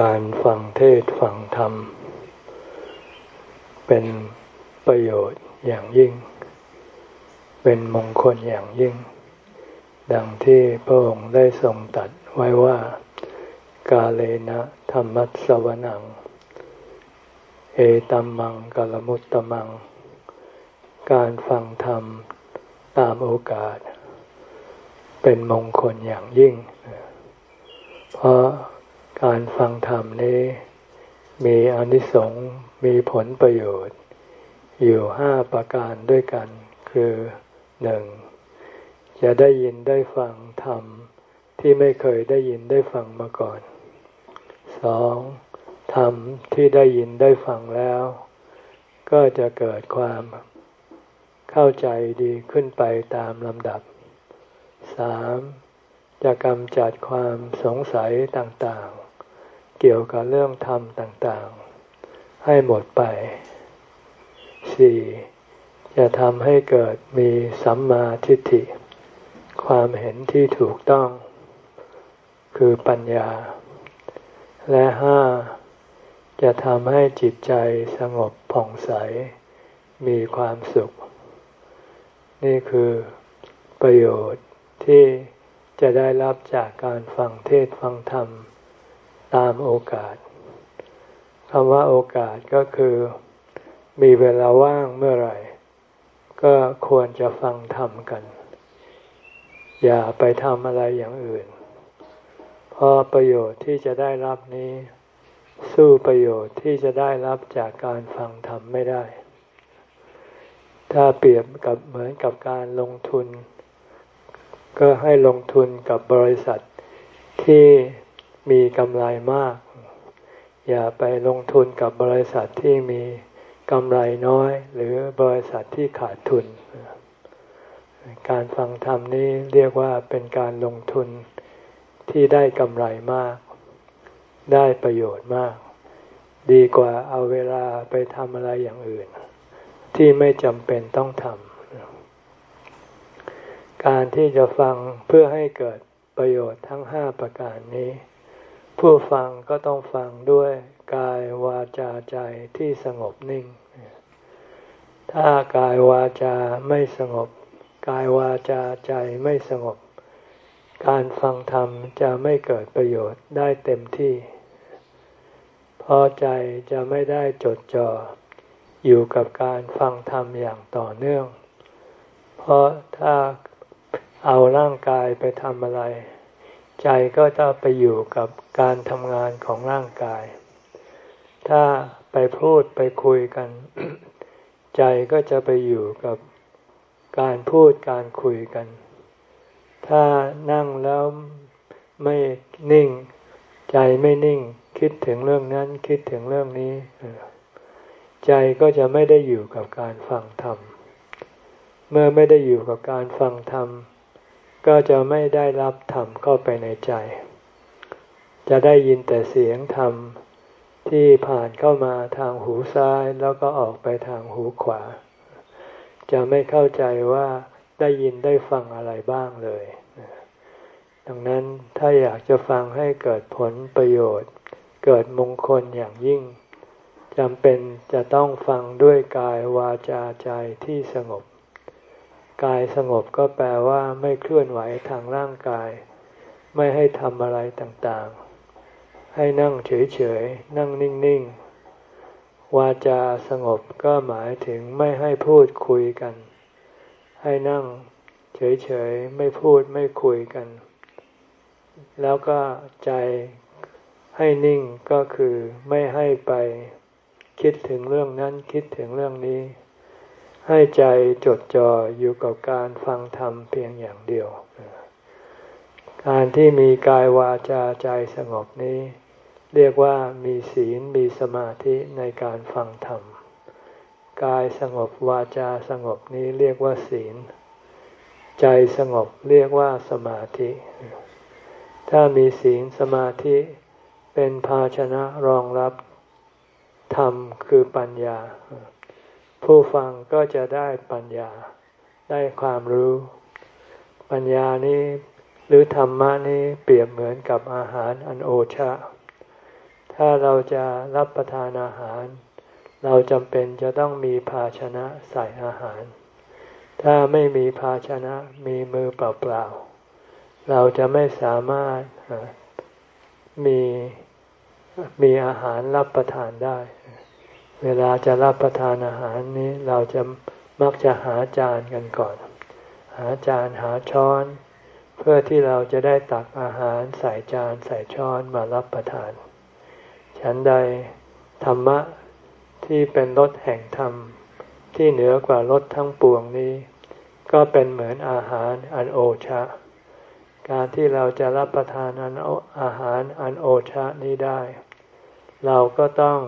การฟังเทศฟังธรรม เป็นประโยชน์อย่างยิ่ง เป็นมงคลอย่างยิ่ง ดังที่พระองค์ได้ทรงตัดไว้ว่า กาเลนะธรรมัสวนัง เอตัมมังกลมุตตมัง การฟังธรรมตามโอกาส เป็นมงคลอย่างยิ่ง เพราะ การฟังธรรมนี้ มีอนิสงส์มีผลประโยชน์ อยู่ห้าประการด้วยกัน คือหนึ่งจะได้ยินได้ฟังธรรมที่ไม่เคยได้ยินได้ฟังมาก่อนสองธรรมที่ได้ยินได้ฟังแล้ว ก็จะเกิดความเข้าใจดีขึ้นไปตามลำดับสามจะกำจัดความสงสัยต่างๆ เกี่ยวกับเรื่องธรรมต่างๆ ให้หมดไปสี่จะทำให้เกิดมีสัมมาทิฏฐิ ความเห็นที่ถูกต้อง คือปัญญา และห้าจะทำให้จิตใจสงบผ่องใส มีความสุข นี่คือประโยชน์ที่จะได้รับจากการฟังเทศฟังธรรม ตามโอกาสคำว่าโอกาสก็คือ มีเวลาว่างเมื่อไหร่ ก็ควรจะฟังธรรมกัน อย่าไปทำอะไรอย่างอื่น เพราะประโยชน์ที่จะได้รับนี้ สู้ประโยชน์ที่จะได้รับจากการฟังธรรมไม่ได้ ถ้าเปรียบกับเหมือนกับการลงทุน ก็ให้ลงทุนกับบริษัทที่ มีกำไรมาก อย่าไปลงทุนกับบริษัทที่มีกำไรน้อย หรือบริษัทที่ขาดทุน การฟังธรรมนี้เรียกว่าเป็นการลงทุนที่ได้กำไรมาก ได้ประโยชน์มาก ดีกว่าเอาเวลาไปทำอะไรอย่างอื่น ที่ไม่จำเป็นต้องทำการที่จะฟังเพื่อให้เกิดประโยชน์ทั้งห้าประการนี้ ผู้ฟังก็ต้องฟังด้วยกายวาจาใจที่สงบนิ่ง ถ้ากายวาจาไม่สงบ กายวาจาใจไม่สงบ การฟังธรรมจะไม่เกิดประโยชน์ได้เต็มที่เพราะใจจะไม่ได้จดจ่ออยู่กับการฟังธรรมอย่างต่อเนื่อง เพราะถ้าเอาร่างกายไปทำอะไร ใจก็จะไปอยู่กับการทำงานของร่างกาย ถ้าไปพูดไปคุยกัน ใจก็จะไปอยู่กับการพูดการคุยกัน ถ้านั่งแล้วไม่นิ่ง ใจไม่นิ่ง คิดถึงเรื่องนั้นคิดถึงเรื่องนี้ ใจก็จะไม่ได้อยู่กับการฟังธรรม เมื่อไม่ได้อยู่กับการฟังธรรม ก็จะไม่ได้รับธรรมเข้าไปในใจ จะได้ยินแต่เสียงธรรมที่ผ่านเข้ามาทางหูซ้ายแล้วก็ออกไปทางหูขวา จะไม่เข้าใจว่าได้ยินได้ฟังอะไรบ้างเลย ดังนั้นถ้าอยากจะฟังให้เกิดผลประโยชน์ เกิดมงคลอย่างยิ่งจำเป็นจะต้องฟังด้วยกายวาจาใจที่สงบ กายสงบก็แปลว่าไม่เคลื่อนไหวทางร่างกาย ไม่ให้ทำอะไรต่างๆ ให้นั่งเฉยๆ นั่งนิ่งๆ วาจาสงบก็หมายถึงไม่ให้พูดคุยกัน ให้นั่งเฉยๆ ไม่พูดไม่คุยกัน แล้วก็ใจให้นิ่งก็คือไม่ให้ไปคิดถึงเรื่องนั้นคิดถึงเรื่องนี้ ให้ใจจดจ่ออยู่กับการฟังธรรมเพียงอย่างเดียว การที่มีกายวาจาใจสงบนี้ เรียกว่ามีศีลมีสมาธิในการฟังธรรม กายสงบวาจาสงบนี้เรียกว่าศีล ใจสงบเรียกว่าสมาธิ ถ้ามีศีลสมาธิเป็นภาชนะรองรับธรรมคือปัญญา ผู้ฟังก็จะได้ปัญญาได้ความรู้ ปัญญานี้ หรือธรรมะนี้เปรียบเหมือนกับอาหารอันโอชะ ถ้าเราจะรับประทานอาหาร เราจำเป็นจะต้องมีภาชนะใส่อาหาร ถ้าไม่มีภาชนะมีมือเปล่าๆเราจะไม่สามารถมีมีอาหารรับประทานได้ เวลาจะรับประทานอาหารนี้เราจะมักจะหาจานกันก่อน หาจานหาช้อน เพื่อที่เราจะได้ตักอาหารใส่จานใส่ช้อนมารับประทาน ฉันใดธรรมะที่เป็นรสแห่งธรรม ที่เหนือกว่ารสทั้งปวงนี้ ก็เป็นเหมือนอาหารอันโอชะ การที่เราจะรับประทานอันอาหารอันโอชะนี้ได้ เราก็ต้อง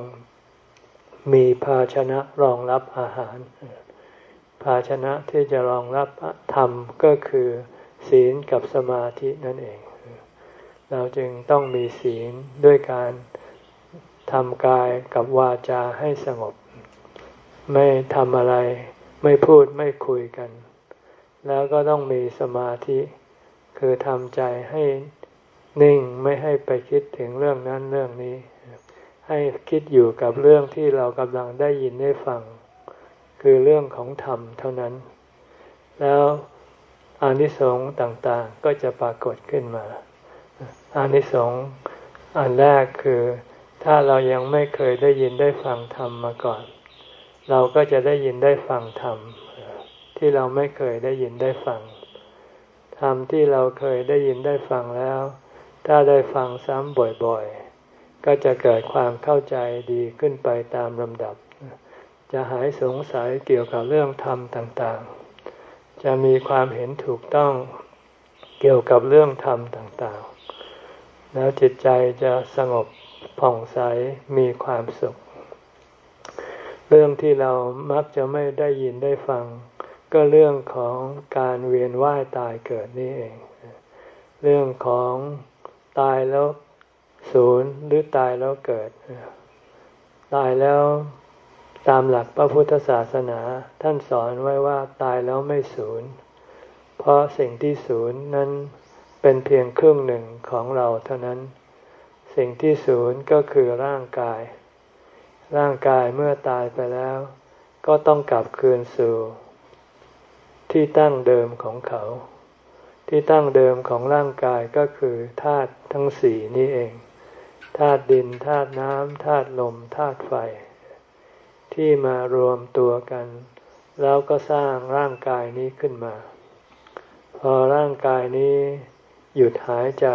มีภาชนะรองรับอาหาร ภาชนะที่จะรองรับธรรมก็คือศีลกับสมาธินั่นเอง เราจึงต้องมีศีลด้วยการทำกายกับวาจาให้สงบ ไม่ทำอะไร ไม่พูดไม่คุยกัน แล้วก็ต้องมีสมาธิ คือทำใจให้นิ่งไม่ให้ไปคิดถึงเรื่องนั้นเรื่องนี้ ให้คิดอยู่กับเรื่องที่เรากำลังได้ยินได้ฟัง คือเรื่องของธรรมเท่านั้น แล้วอานิสงส์ต่างๆก็จะปรากฏขึ้นมา อานิสงส์อันแรกคือ ถ้าเรายังไม่เคยได้ยินได้ฟังธรรมมาก่อน เราก็จะได้ยินได้ฟังธรรมที่เราไม่เคยได้ยินได้ฟังธรรมที่เราเคยได้ยินได้ฟังแล้ว ถ้าได้ฟังซ้ำบ่อยๆ ก็จะเกิดความเข้าใจดีขึ้นไปตามลำดับ จะหายสงสัยเกี่ยวกับเรื่องธรรมต่างๆ จะมีความเห็นถูกต้องเกี่ยวกับเรื่องธรรมต่างๆ แล้วจิตใจจะสงบผ่องใสมีความสุข เรื่องที่เรามักจะไม่ได้ยินได้ฟัง ก็เรื่องของการเวียนว่ายตายเกิดนี่เอง เรื่องของตายแล้ว ศูนย์หรือตายแล้วเกิด ตายแล้วตามหลักพระพุทธศาสนา ท่านสอนไว้ว่าตายแล้วไม่สูญเพราะสิ่งที่สูญนั้นเป็นเพียงครึ่งหนึ่งของเราเท่านั้น สิ่งที่สูญก็คือร่างกาย ร่างกายเมื่อตายไปแล้ว ก็ต้องกลับคืนสู่ ที่ตั้งเดิมของเขา ที่ตั้งเดิมของร่างกายก็คือธาตุทั้งสี่นี้เอง ธาตุดินธาตุน้ำธาตุลมธาตุไฟ ที่มารวมตัวกัน แล้วก็สร้างร่างกายนี้ขึ้นมา พอร่างกายนี้หยุดหายใจ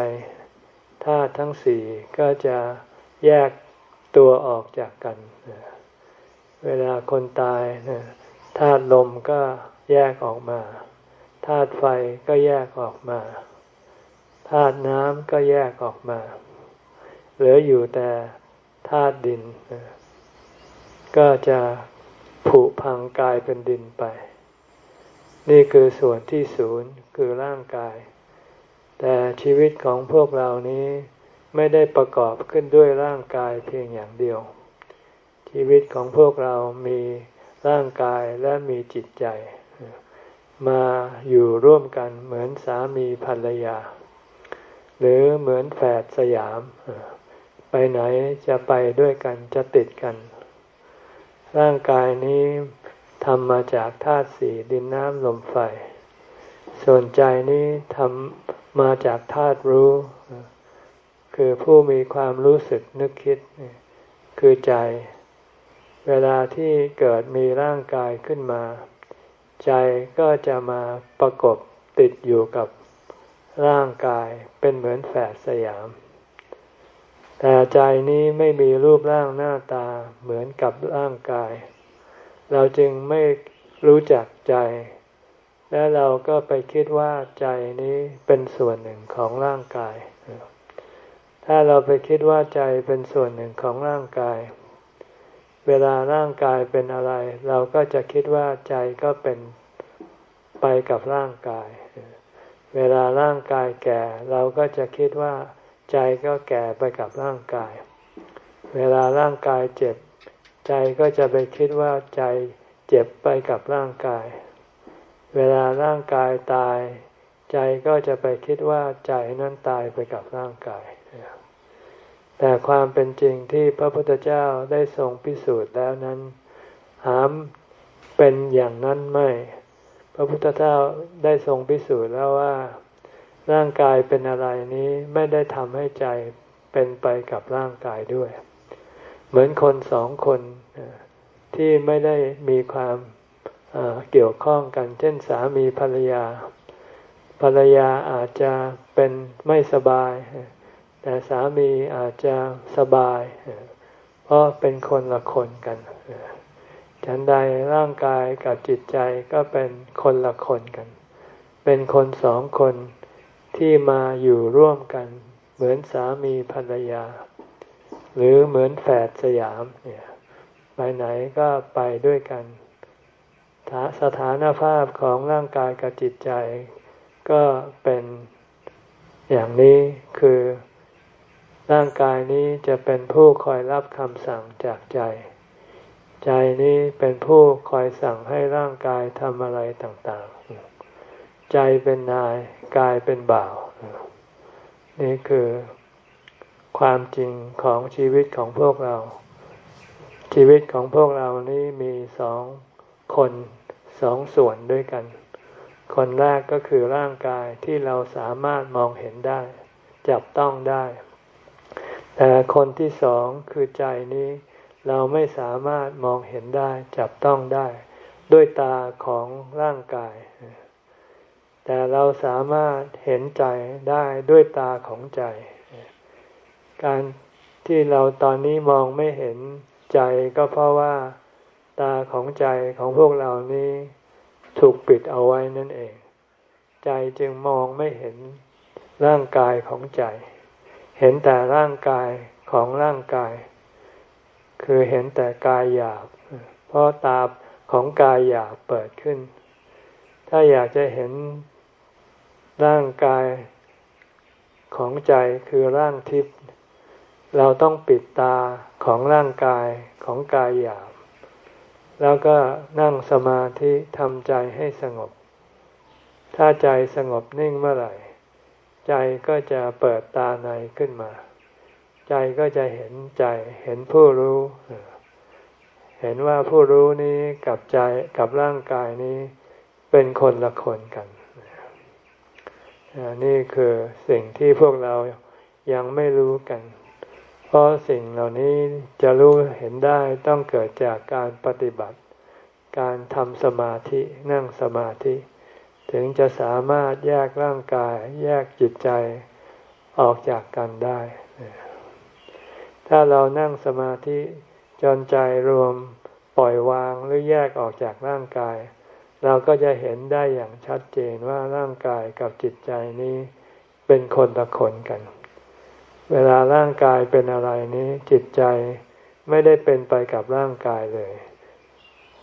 ธาตุทั้งสี่ก็จะแยกตัวออกจากกัน เวลาคนตายธาตุลมก็แยกออกมาธาตุไฟก็แยกออกมาธาตุน้ำก็แยกออกมา เหลืออยู่แต่ธาตุดิน ก็จะผุพังกายเป็นดินไป นี่คือส่วนที่ศูนย์คือร่างกาย แต่ชีวิตของพวกเรานี้ไม่ได้ประกอบขึ้นด้วยร่างกายเพียงอย่างเดียว ชีวิตของพวกเรามีร่างกายและมีจิตใจ มาอยู่ร่วมกันเหมือนสามีภรรยา หรือเหมือนแฝดสยาม ไปไหนจะไปด้วยกันจะติดกัน ร่างกายนี้ทำมาจากธาตุสี่ดินน้ำลมไฟ ส่วนใจนี้ทำมาจากธาตุรู้ คือผู้มีความรู้สึกนึกคิด คือใจ เวลาที่เกิดมีร่างกายขึ้นมา ใจก็จะมาประกบติดอยู่กับร่างกายเป็นเหมือนแฝดสยาม แต่ใจนี้ไม่มีรูปร่างหน้าตาเหมือนกับร่างกาย เราจึงไม่รู้จักใจ และเราก็ไปคิดว่าใจนี้เป็นส่วนหนึ่งของร่างกาย ถ้าเราไปคิดว่าใจเป็นส่วนหนึ่งของร่างกาย เวลาร่างกายเป็นอะไร เราก็จะคิดว่าใจก็เป็นไปกับร่างกาย เวลาร่างกายแก่ เราก็จะคิดว่า ใจก็แก่ไปกับร่างกาย เวลาร่างกายเจ็บ ใจก็จะไปคิดว่าใจเจ็บไปกับร่างกาย เวลาร่างกายตาย ใจก็จะไปคิดว่าใจนั้นตายไปกับร่างกาย แต่ความเป็นจริงที่พระพุทธเจ้าได้ทรงพิสูจน์แล้วนั้น หามเป็นอย่างนั้นไม่ พระพุทธเจ้าได้ทรงพิสูจน์แล้วว่า ร่างกายเป็นอะไรนี้ไม่ได้ทำให้ใจเป็นไปกับร่างกายด้วย เหมือนคนสองคนที่ไม่ได้มีความเกี่ยวข้องกัน เช่นสามีภรรยา ภรรยาอาจจะเป็นไม่สบาย แต่สามีอาจจะสบาย เพราะเป็นคนละคนกัน ฉันใดร่างกายกับจิตใจก็เป็นคนละคนกัน เป็นคนสองคน ที่มาอยู่ร่วมกัน เหมือนสามีภรรยา หรือเหมือนแฝดสยามเนี่ยไปไหนก็ไปด้วยกันสถานภาพของร่างกายกับจิตใจ ก็เป็นอย่างนี้คือร่างกายนี้จะเป็นผู้คอยรับคำสั่งจากใจ ใจนี้เป็นผู้คอยสั่งให้ร่างกายทำอะไรต่างๆ ใจเป็นนายกายเป็นบ่าว นี่คือความจริงของชีวิตของพวกเรา ชีวิตของพวกเรานี้มีสองคนสองส่วนด้วยกัน คนแรกก็คือร่างกายที่เราสามารถมองเห็นได้ จับต้องได้ แต่คนที่สองคือใจนี้เราไม่สามารถมองเห็นได้ จับต้องได้ ด้วยตาของร่างกาย แต่เราสามารถเห็นใจได้ด้วยตาของใจ การที่เราตอนนี้มองไม่เห็นใจก็เพราะว่าตาของใจของพวกเรานี้ถูกปิดเอาไว้นั่นเอง ใจจึงมองไม่เห็นร่างกายของใจ เห็นแต่ร่างกายของร่างกาย คือเห็นแต่กายหยาบ เพราะตาของกายหยาบเปิดขึ้น ถ้าอยากจะเห็น ร่างกายของใจคือร่างทิพย์เราต้องปิดตาของร่างกายของกายหยาบ แล้วก็นั่งสมาธิทำใจให้สงบ ถ้าใจสงบนิ่งเมื่อไหร่ ใจก็จะเปิดตาในขึ้นมา ใจก็จะเห็นใจเห็นผู้รู้ เห็นว่าผู้รู้นี้กับใจกับร่างกายนี้เป็นคนละคนกัน นี่คือสิ่งที่พวกเรายังไม่รู้กัน เพราะสิ่งเหล่านี้จะรู้เห็นได้ต้องเกิดจากการปฏิบัติ การทำสมาธินั่งสมาธิ ถึงจะสามารถแยกร่างกาย แยกจิตใจออกจากกันได้ ถ้าเรานั่งสมาธิจนใจรวมปล่อยวางหรือแยกออกจากร่างกาย เราก็จะเห็นได้อย่างชัดเจนว่าร่างกายกับจิตใจนี้เป็นคนละคนกัน เวลาร่างกายเป็นอะไรนี้จิตใจไม่ได้เป็นไปกับร่างกายเลย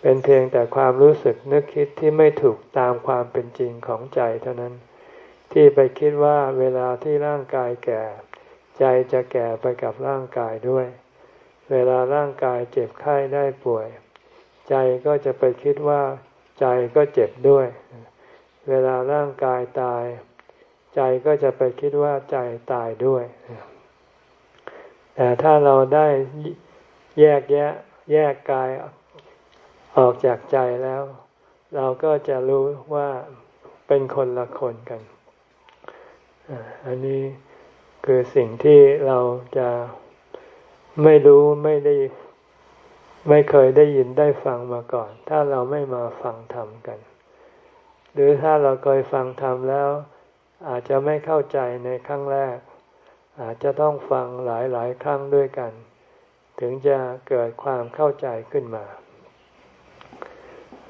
เป็นเพียงแต่ความรู้สึกนึกคิดที่ไม่ถูกตามความเป็นจริงของใจเท่านั้น ที่ไปคิดว่าเวลาที่ร่างกายแก่ ใจจะแก่ไปกับร่างกายด้วย เวลาร่างกายเจ็บไข้ได้ป่วย ใจก็จะไปคิดว่า ใจก็เจ็บด้วย เวลาร่างกายตาย ใจก็จะไปคิดว่าใจตายด้วย แต่ถ้าเราได้แยกแยะแยกกายออกจากใจแล้ว เราก็จะรู้ว่าเป็นคนละคนกัน อันนี้คือสิ่งที่เราจะไม่รู้ไม่ได้ ไม่เคยได้ยินได้ฟังมาก่อน ถ้าเราไม่มาฟังธรรมกัน หรือถ้าเราเคยฟังธรรมแล้ว อาจจะไม่เข้าใจในครั้งแรก อาจจะต้องฟังหลายๆ ครั้งด้วยกัน ถึงจะเกิดความเข้าใจขึ้นมา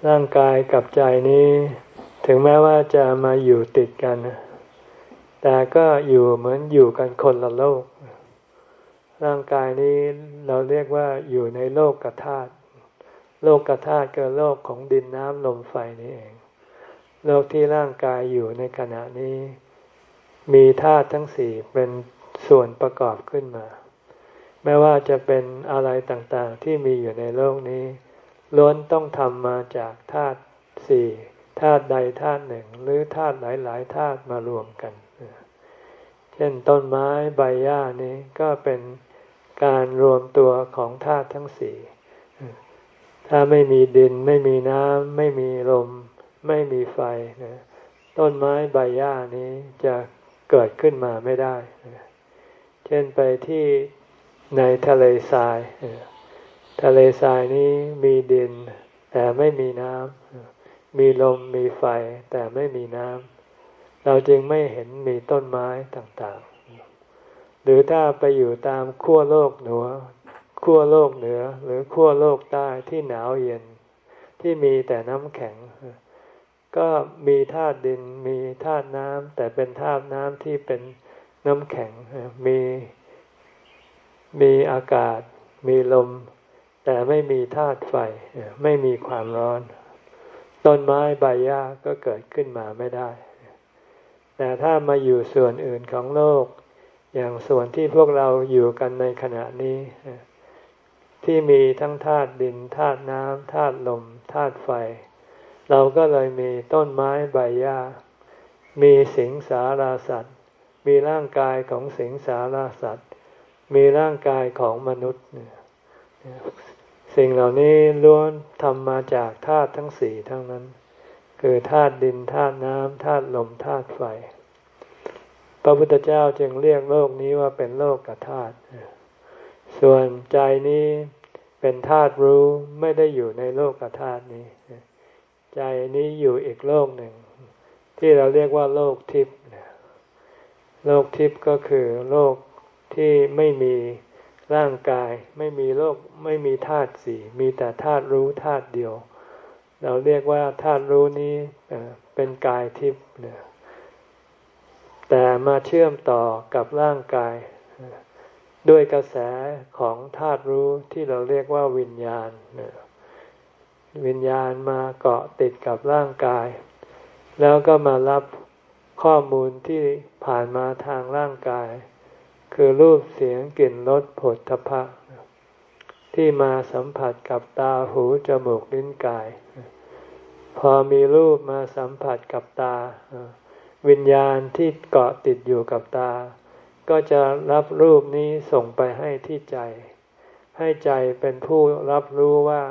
ร่างกายกับใจนี้ ถึงแม้ว่าจะมาอยู่ติดกัน แต่ก็อยู่เหมือนอยู่กันคนละโลก ร่างกายนี้เราเรียกว่าอยู่ในโลกกธาตุโลกกธาตุก็โลกของดินน้ำลมไฟนี่เอง โลกที่ร่างกายอยู่ในขณะนี้ มีธาตุทั้งสี่เป็นส่วนประกอบขึ้นมา ไม่ว่าจะเป็นอะไรต่างๆที่มีอยู่ในโลกนี้ ล้วนต้องทำมาจากธาตุสี่ธาตุใดธาตุหนึ่ง หรือธาตุหลายๆธาตุมารวมกัน เช่นต้นไม้ใบหญ้านี้ก็เป็น การรวมตัวของธาตุทั้งสี่ ถ้าไม่มีดินไม่มีน้ำไม่มีลม ไม่มีไฟนะต้นไม้ใบหญ้านี้จะเกิดขึ้นมาไม่ได้ เช่นไปที่ในทะเลทราย ทะเลทรายนี้มีดิน แต่ไม่มีน้ำ มีลมมีไฟแต่ไม่มีน้ำ เราจึงไม่เห็นมีต้นไม้ต่างๆ รือถ้าไปอยู่ตามขั้วโลกเหนือขั้วโลกเหนือ หรือขั้วโลกใต้ที่หนาวเย็น ที่มีแต่น้ำแข็ง ก็มีธาตุดินมีธาตุน้ำแต่เป็นธาตุน้ำที่เป็นน้ำแข็งมีมีอากาศ มีลม แต่ไม่มีธาตุไฟไม่มีความร้อน ต้นไม้ใบหญ้าก็เกิดขึ้นมาไม่ได้ แต่ถ้ามาอยู่ส่วนอื่นของโลก อย่างส่วนที่พวกเราอยู่กันในขณะนี้ ที่มีทั้งธาตุดินธาตุน้ำธาตุลมธาตุไฟ เราก็เลยมีต้นไม้ใบหญ้า มีสิงสาราสัตว์ มีร่างกายของสิงสาราสัตว์ มีร่างกายของมนุษย์ สิ่งเหล่านี้ล้วนทำมาจากธาตุทั้งสี่ทั้งนั้น คือธาตุดินธาตุน้ำธาตุลมธาตุไฟ ระพุทธเจ้าจึงเรียกโลกนี้ว่าเป็นโลกกธาตุส่วนใจนี้เป็นธาตุรู้ไม่ได้อยู่ในโลกกธาตุนี้ ใจนี้อยู่อีกโลกหนึ่ง ที่เราเรียกว่าโลกทิพย์โลกทิพย์ก็คือโลกที่ไม่มีร่างกาย ไม่มีโลกไม่มีธาตุสี่มีแต่ธาตุรู้ธาตุเดียว เราเรียกว่าธาตุรู้นี้เป็นกายทิพย์ แต่มาเชื่อมต่อกับร่างกาย ด้วยกระแสของธาตุรู้ที่เราเรียกว่าวิญญาณ วิญญาณมาเกาะติดกับร่างกาย แล้วก็มารับข้อมูลที่ผ่านมาทางร่างกาย คือรูปเสียงกลิ่นรสผลทพะที่มาสัมผัสกับตาหูจมูกลิ้นกาย พอมีรูปมาสัมผัสกับตา วิญญาณที่เกาะติดอยู่กับตา ก็จะรับรูปนี้ส่งไปให้ที่ใจ ให้ใจเป็นผู้รับรู้ว่า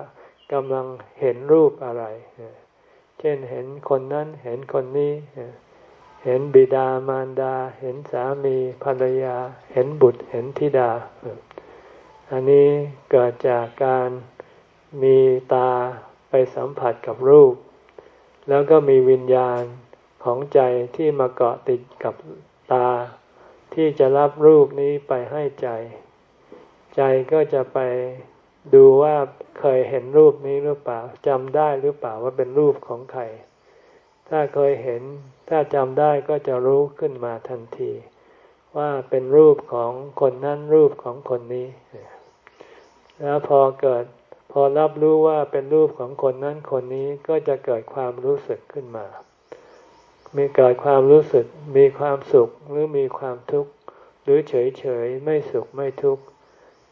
กำลังเห็นรูปอะไร เช่นเห็นคนนั้นเห็นคนนี้ เห็นบิดามารดา เห็นสามีภรรยา เห็นบุตรเห็นธิดา อันนี้เกิดจากการมีตาไปสัมผัสกับรูป แล้วก็มีวิญญาณ ของใจที่มาเกาะติดกับตา ที่จะรับรูปนี้ไปให้ใจ ใจก็จะไปดูว่าเคยเห็นรูปนี้หรือเปล่าจำได้หรือเปล่าว่าเป็นรูปของใคร ถ้าเคยเห็น ถ้าจำได้ก็จะรู้ขึ้นมาทันที ว่าเป็นรูปของคนนั้นรูปของคนนี้ แล้วพอเกิดพอรับรู้ว่าเป็นรูปของคนนั้นคนนี้ก็จะเกิดความรู้สึกขึ้นมา มีเกิดความรู้สึกมีความสุขหรือมีความทุกข์ หรือเฉยเฉยไม่สุขไม่ทุกข์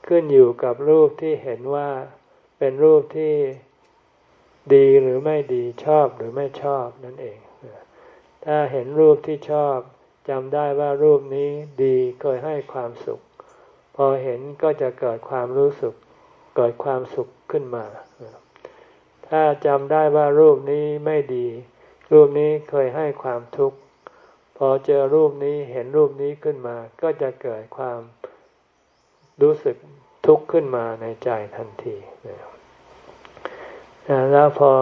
ขึ้นอยู่กับรูปที่เห็นว่าเป็นรูปที่ดีหรือไม่ดีชอบหรือไม่ชอบนั่นเอง ถ้าเห็นรูปที่ชอบจำได้ว่ารูปนี้ดีเคยให้ความสุข พอเห็นก็จะเกิดความรู้สึก เกิดความสุขขึ้นมา ถ้าจำได้ว่ารูปนี้ไม่ดี รูปนี้เคยให้ความทุกข์ พอเจอรูปนี้เห็นรูปนี้ขึ้นมา ก็จะเกิดความรู้สึกทุกข์ขึ้นมาในใจทันทีแล้วพอ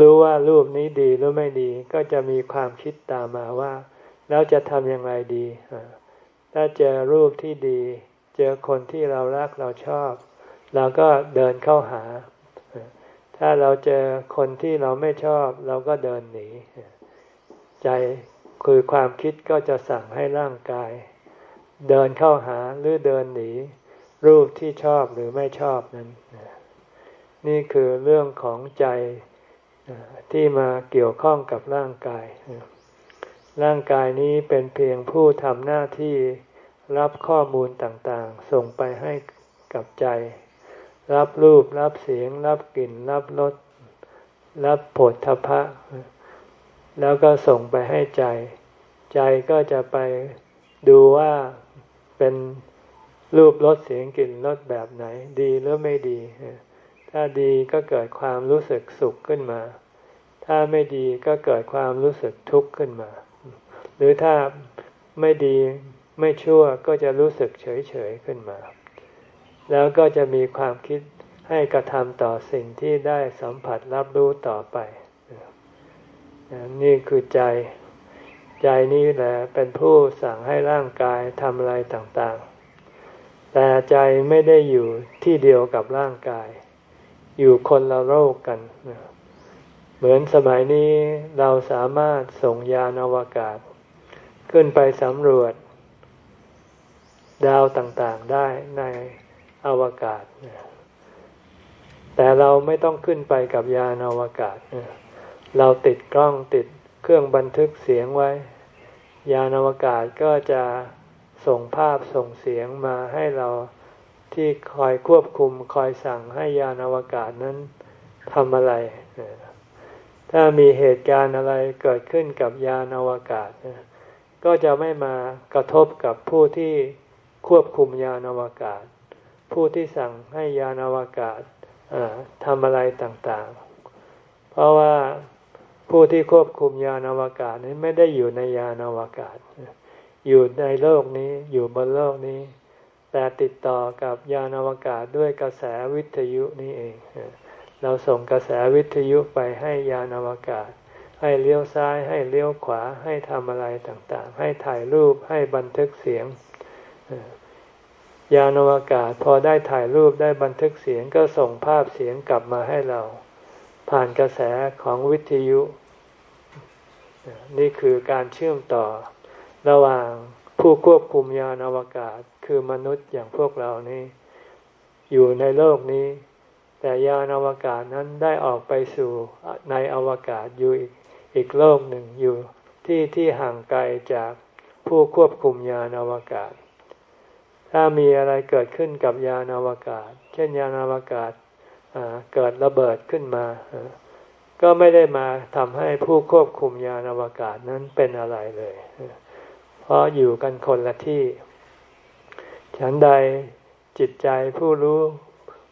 รู้ว่ารูปนี้ดีหรือไม่ดี ก็จะมีความคิดตามมาว่า แล้วจะทำอย่างไรดี ถ้าเจอรูปที่ดี เจอคนที่เรารักเราชอบ เราก็เดินเข้าหา ถ้าเราเจอคนที่เราไม่ชอบ เราก็เดินหนี ใจคือความคิดก็จะสั่งให้ร่างกาย เดินเข้าหาหรือเดินหนี รูปที่ชอบหรือไม่ชอบนั้น นี่คือเรื่องของใจที่มาเกี่ยวข้องกับร่างกาย ร่างกายนี้เป็นเพียงผู้ทำหน้าที่รับข้อมูลต่างๆ ส่งไปให้กับใจ รับรูป รับเสียง รับกลิ่น รับรสรับผลทพะ แล้วก็ส่งไปให้ใจ ใจก็จะไปดูว่าเป็นรูปรสเสียงกลิ่นรสแบบไหน ดีหรือไม่ดี ถ้าดีก็เกิดความรู้สึกสุขขึ้นมา ถ้าไม่ดีก็เกิดความรู้สึกทุกข์ขึ้นมา หรือถ้าไม่ดีไม่ชั่วก็จะรู้สึกเฉยเฉยขึ้นมา แล้วก็จะมีความคิดให้กระทำต่อสิ่งที่ได้สัมผัสรับรู้ต่อไปนี่คือใจ ใจนี้แหละเป็นผู้สั่งให้ร่างกายทำอะไรต่างๆ แต่ใจไม่ได้อยู่ที่เดียวกับร่างกาย อยู่คนละโลกกัน เหมือนสมัยนี้เราสามารถส่งยานอวกาศ ขึ้นไปสำรวจ ดาวต่างๆได้ใน อวกาศ แต่เราไม่ต้องขึ้นไปกับยานอวกาศ เราติดกล้องติดเครื่องบันทึกเสียงไว้ ยานอวกาศก็จะส่งภาพส่งเสียงมาให้เราที่คอยควบคุมคอยสั่งให้ยานอวกาศนั้นทำอะไร ถ้ามีเหตุการณ์อะไรเกิดขึ้นกับยานอวกาศ ก็จะไม่มากระทบกับผู้ที่ควบคุมยานอวกาศ ผู้ที่สั่งให้ยานอวกาศทำอะไรต่างๆ เพราะว่าผู้ที่ควบคุมยานอวกาศนี้ไม่ได้อยู่ในยานอวกาศ อยู่ในโลกนี้อยู่บนโลกนี้ แต่ติดต่อกับยานอวกาศด้วยกระแสวิทยุนี้เอง เราส่งกระแสวิทยุไปให้ยานอวกาศ ให้เลี้ยวซ้ายให้เลี้ยวขวาให้ทำอะไรต่างๆ ให้ถ่ายรูปให้บันทึกเสียง ยานอวกาศพอได้ถ่ายรูปได้บันทึกเสียงก็ส่งภาพเสียงกลับมาให้เรา ผ่านกระแสของวิทยุ นี่คือการเชื่อมต่อ ระหว่างผู้ควบคุมยานอวกาศคือมนุษย์อย่างพวกเรานี้ อยู่ในโลกนี้ แต่ยานอวกาศนั้นได้ออกไปสู่ในอวกาศอยู่อีกอีกโลกหนึ่งอยู่ที่ที่ห่างไกลจากผู้ควบคุมยานอวกาศ ถ้ามีอะไรเกิดขึ้นกับยานอวกาศ เช่นยานอวกาศเกิดระเบิดขึ้นมา ก็ไม่ได้มาทำให้ผู้ควบคุมยานอวกาศนั้นเป็นอะไรเลย เพราะอยู่กันคนละที่ ฉันใดจิตใจผู้รู้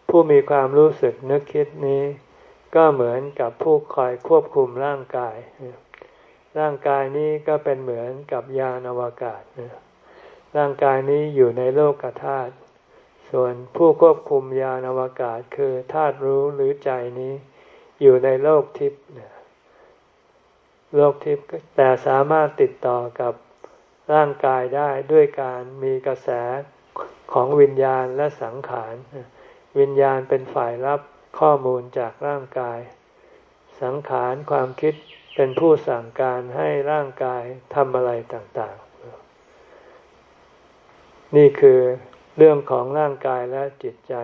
ผู้มีความรู้สึกนึกคิดนี้ ก็เหมือนกับผู้คอยควบคุมร่างกาย ร่างกายนี้ก็เป็นเหมือนกับยานอวกาศ ร่างกายนี้อยู่ในโลกธาตุส่วนผู้ควบคุมยานอวกาศคือธาตุรู้หรือใจนี้ อยู่ในโลกทิพย์โลกทิพย์แต่สามารถติดต่อกับร่างกายได้ด้วยการมีกระแสของวิญญาณและสังขาร วิญญาณเป็นฝ่ายรับข้อมูลจากร่างกาย สังขารความคิดเป็นผู้สั่งการให้ร่างกายทำอะไรต่างๆ นี่คือเรื่องของร่างกายและจิตใจ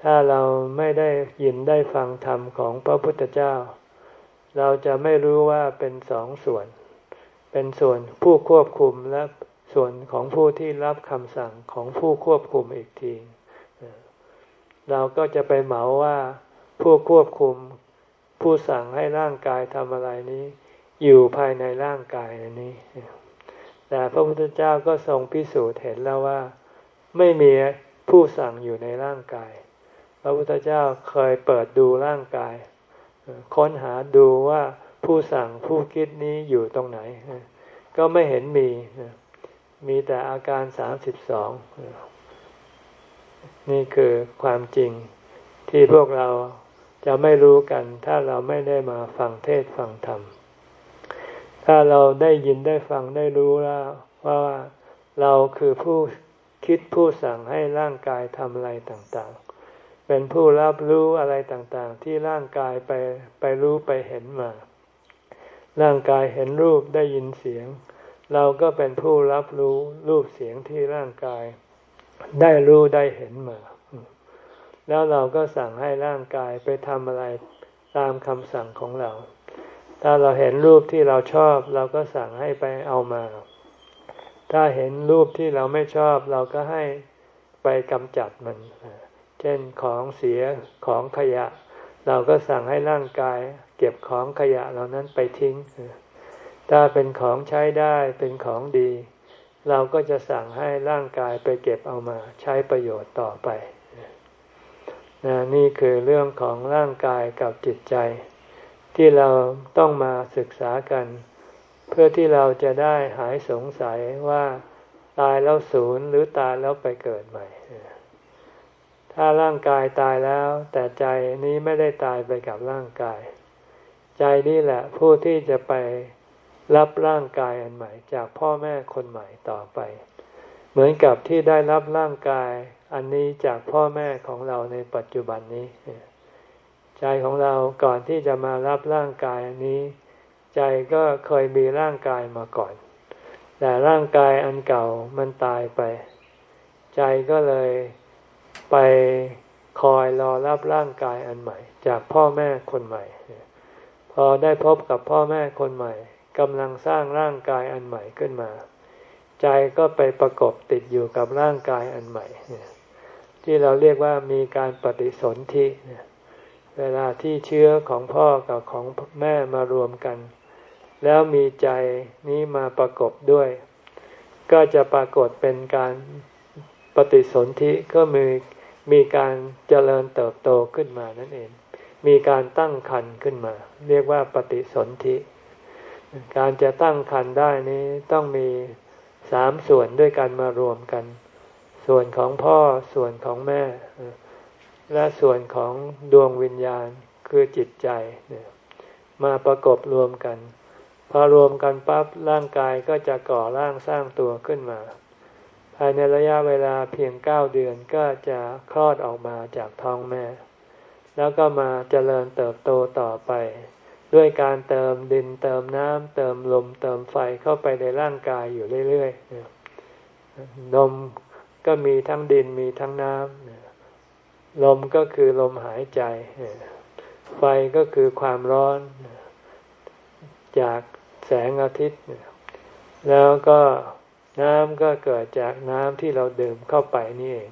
ถ้าเราไม่ได้ยินได้ฟังธรรมของพระพุทธเจ้า เราจะไม่รู้ว่าเป็นสองส่วน เป็นส่วนผู้ควบคุมและส่วนของผู้ที่รับคำสั่งของผู้ควบคุมอีกที เราก็จะไปเหมาว่าผู้ควบคุมผู้สั่งให้ร่างกายทำอะไรนี้ อยู่ภายในร่างกายนี้ แต่พระพุทธเจ้าก็ทรงพิสูจน์เห็นแล้วว่า ไม่มีผู้สั่งอยู่ในร่างกาย พระพุทธเจ้าเคยเปิดดูร่างกาย ค้นหาดูว่าผู้สั่งผู้คิดนี้อยู่ตรงไหน ก็ไม่เห็นมี มีแต่อาการสามสิบสองนี่คือความจริงที่พวกเราจะไม่รู้กัน ถ้าเราไม่ได้มาฟังเทศฟังธรรม ถ้าเราได้ยินได้ฟังได้รู้แล้วว่าเราคือผู้คิดผู้สั่งให้ร่างกายทำอะไรต่างๆ เป็นผู้รับรู้อะไรต่างๆ ที่ร่างกายไปไปรู้ไปเห็นมา ร่างกายเห็นรูปได้ยินเสียง เราก็เป็นผู้รับรู้รูปเสียงที่ร่างกาย ได้รู้ได้เห็นมา แล้วเราก็สั่งให้ร่างกายไปทำอะไรตามคำสั่งของเรา ถ้าเราเห็นรูปที่เราชอบเราก็สั่งให้ไปเอามา ถ้าเห็นรูปที่เราไม่ชอบเราก็ให้ไปกำจัดมัน เช่นของเสียของขยะ เราก็สั่งให้ร่างกาย เก็บของขยะเหล่านั้นไปทิ้ง ถ้าเป็นของใช้ได้เป็นของดี เราก็จะสั่งให้ร่างกายไปเก็บเอามา ใช้ประโยชน์ต่อไปนนี่คือเรื่องของร่างกายกับจิตใจ ที่เราต้องมาศึกษากัน เพื่อที่เราจะได้หายสงสัยว่าตายแล้วศูนย์หรือตายแล้วไปเกิดใหม่ ถ้าร่างกายตายแล้ว แต่ใจนี้ไม่ได้ตายไปกับร่างกาย ใจนี่แหละผู้ที่จะไปรับร่างกายอันใหม่ จากพ่อแม่คนใหม่ต่อไป เหมือนกับที่ได้รับร่างกายอันนี้จากพ่อแม่ของเราในปัจจุบันนี้ ใจของเราก่อนที่จะมารับร่างกายอันนี้ ใจก็เคยมีร่างกายมาก่อน แต่ร่างกายอันเก่ามันตายไป ใจก็เลยไปคอยรอรับร่างกายอันใหม่ จากพ่อแม่คนใหม่ พอได้พบกับพ่อแม่คนใหม่กำลังสร้างร่างกายอันใหม่ขึ้นมา ใจก็ไปประกบติดอยู่กับร่างกายอันใหม่ ที่เราเรียกว่ามีการปฏิสนธิเเวลาที่เชื้อของพ่อกับของแม่มารวมกัน แล้วมีใจนี้มาประกบด้วย ก็จะปรากฏเป็นการปฏิสนธิก็มีมีการเจริญเติบโตขึ้นมานั่นเอง มีการตั้งคันขึ้นมา เรียกว่าปฏิสนธิ การจะตั้งคันได้นี้ต้องมีสามส่วนด้วยกันมารวมกัน ส่วนของพ่อส่วนของแม่ และส่วนของดวงวิญญาณคือจิตใจมาประกบรวมกัน พอรวมกันปั๊บร่างกายก็จะก่อร่างสร้างตัวขึ้นมา ภายในระยะเวลาเพียงเก้าเดือนก็จะคลอดออกมาจากท้องแม่ แล้วก็มาเจริญเติบโตต่อไป ด้วยการเติมดินเติมน้ำเติมลมเติมไฟเข้าไปในร่างกายอยู่เรื่อยๆลมก็มีทั้งดินมีทั้งน้ำ ลมก็คือลมหายใจ ไฟก็คือความร้อน จากแสงอาทิตย์ แล้วก็น้ำก็เกิดจากน้ำที่เราดื่มเข้าไปนี่เอง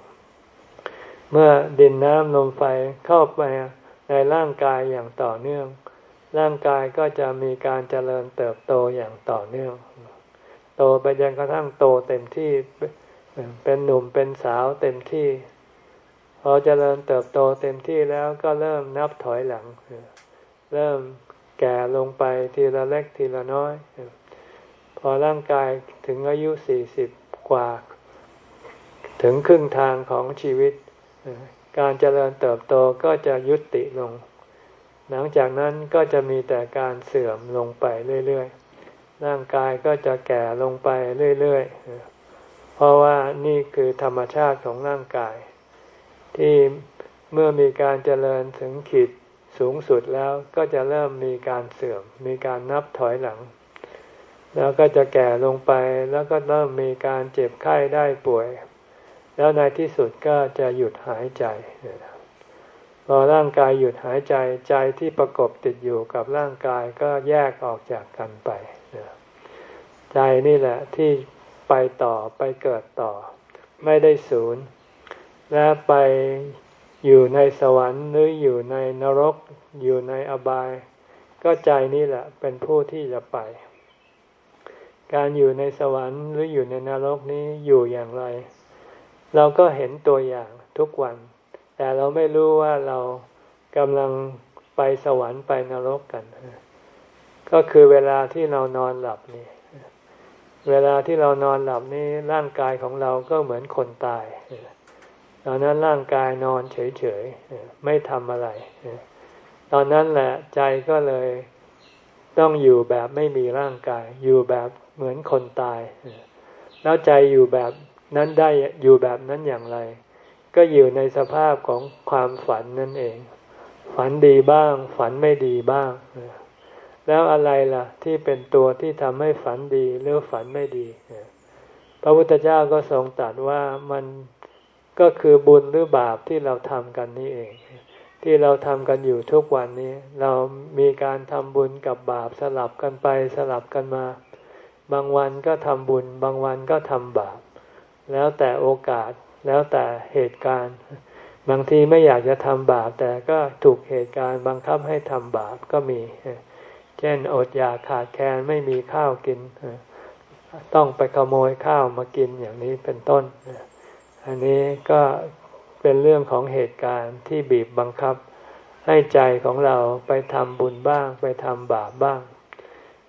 เมื่อดินน้ำลมไฟเข้าไปในร่างกายอย่างต่อเนื่อง ร่างกายก็จะมีการเจริญเติบโตอย่างต่อเนื่อง โตไปจนกระทั่งโตเต็มที่เป็นหนุ่มเป็นสาวเต็มที่ พอเจริญเติบโตเต็มที่แล้วก็เริ่มนับถอยหลัง เริ่มแก่ลงไปทีละเล็กทีละน้อย พอร่างกายถึงอายุสี่สิบกว่า ถึงครึ่งทางของชีวิต การเจริญเติบโตก็จะยุติลง หลังจากนั้นก็จะมีแต่การเสื่อมลงไปเรื่อยๆ ร่างกายก็จะแก่ลงไปเรื่อยๆ เพราะว่านี่คือธรรมชาติของร่างกาย ที่เมื่อมีการเจริญถึงขีดสูงสุดแล้วก็จะเริ่มมีการเสื่อม มีการนับถอยหลัง แล้วก็จะแก่ลงไปแล้วก็เริ่มมีการเจ็บไข้ได้ป่วย แล้วในที่สุดก็จะหยุดหายใจพอร่างกายหยุดหายใจใจที่ประกบติดอยู่กับร่างกายก็แยกออกจากกันไปใจนี่แหละที่ไปต่อไปเกิดต่อ ไม่ได้ศูนย์ และไปอยู่ในสวรรค์หรืออยู่ในนรก อยู่ในอบาย ก็ใจนี่แหละเป็นผู้ที่จะไป การอยู่ในสวรรค์หรืออยู่ในนรกนี้อยู่อย่างไร เราก็เห็นตัวอย่างทุกวัน แต่เราไม่รู้ว่าเรากำลังไปสวรรค์ไปนรกกัน ก็คือเวลาที่เรานอนหลับนี่ เวลาที่เรานอนหลับนี่ร่างกายของเราก็เหมือนคนตาย ตอนนั้นร่างกายนอนเฉยๆไม่ทำอะไร ตอนนั้นแหละใจก็เลยต้องอยู่แบบไม่มีร่างกาย อยู่แบบเหมือนคนตาย แล้วใจอยู่แบบนั้นได้อยู่แบบนั้นอย่างไร ก็อยู่ในสภาพของความฝันนั่นเอง ฝันดีบ้าง ฝันไม่ดีบ้าง แล้วอะไรล่ะ ที่เป็นตัวที่ทำให้ฝันดีหรือฝันไม่ดี พระพุทธเจ้าก็ทรงตรัสว่ามัน ก็คือบุญหรือบาปที่เราทำกันนี่เอง ที่เราทำกันอยู่ทุกวันนี้ เรามีการทำบุญกับบาปสลับกันไปสลับกันมา บางวันก็ทำบุญ บางวันก็ทำบาป แล้วแต่โอกาสแล้วแต่เหตุการณ์ บางทีไม่อยากจะทำบาป แต่ก็ถูกเหตุการณ์บังคับให้ทำบาปก็มี เช่นอดอยากขาดแคลนไม่มีข้าวกิน ต้องไปขโมยข้าวมากินอย่างนี้เป็นต้น อันนี้ก็เป็นเรื่องของเหตุการณ์ที่บีบบังคับ ให้ใจของเราไปทำบุญบ้าง ไปทำบาปบ้าง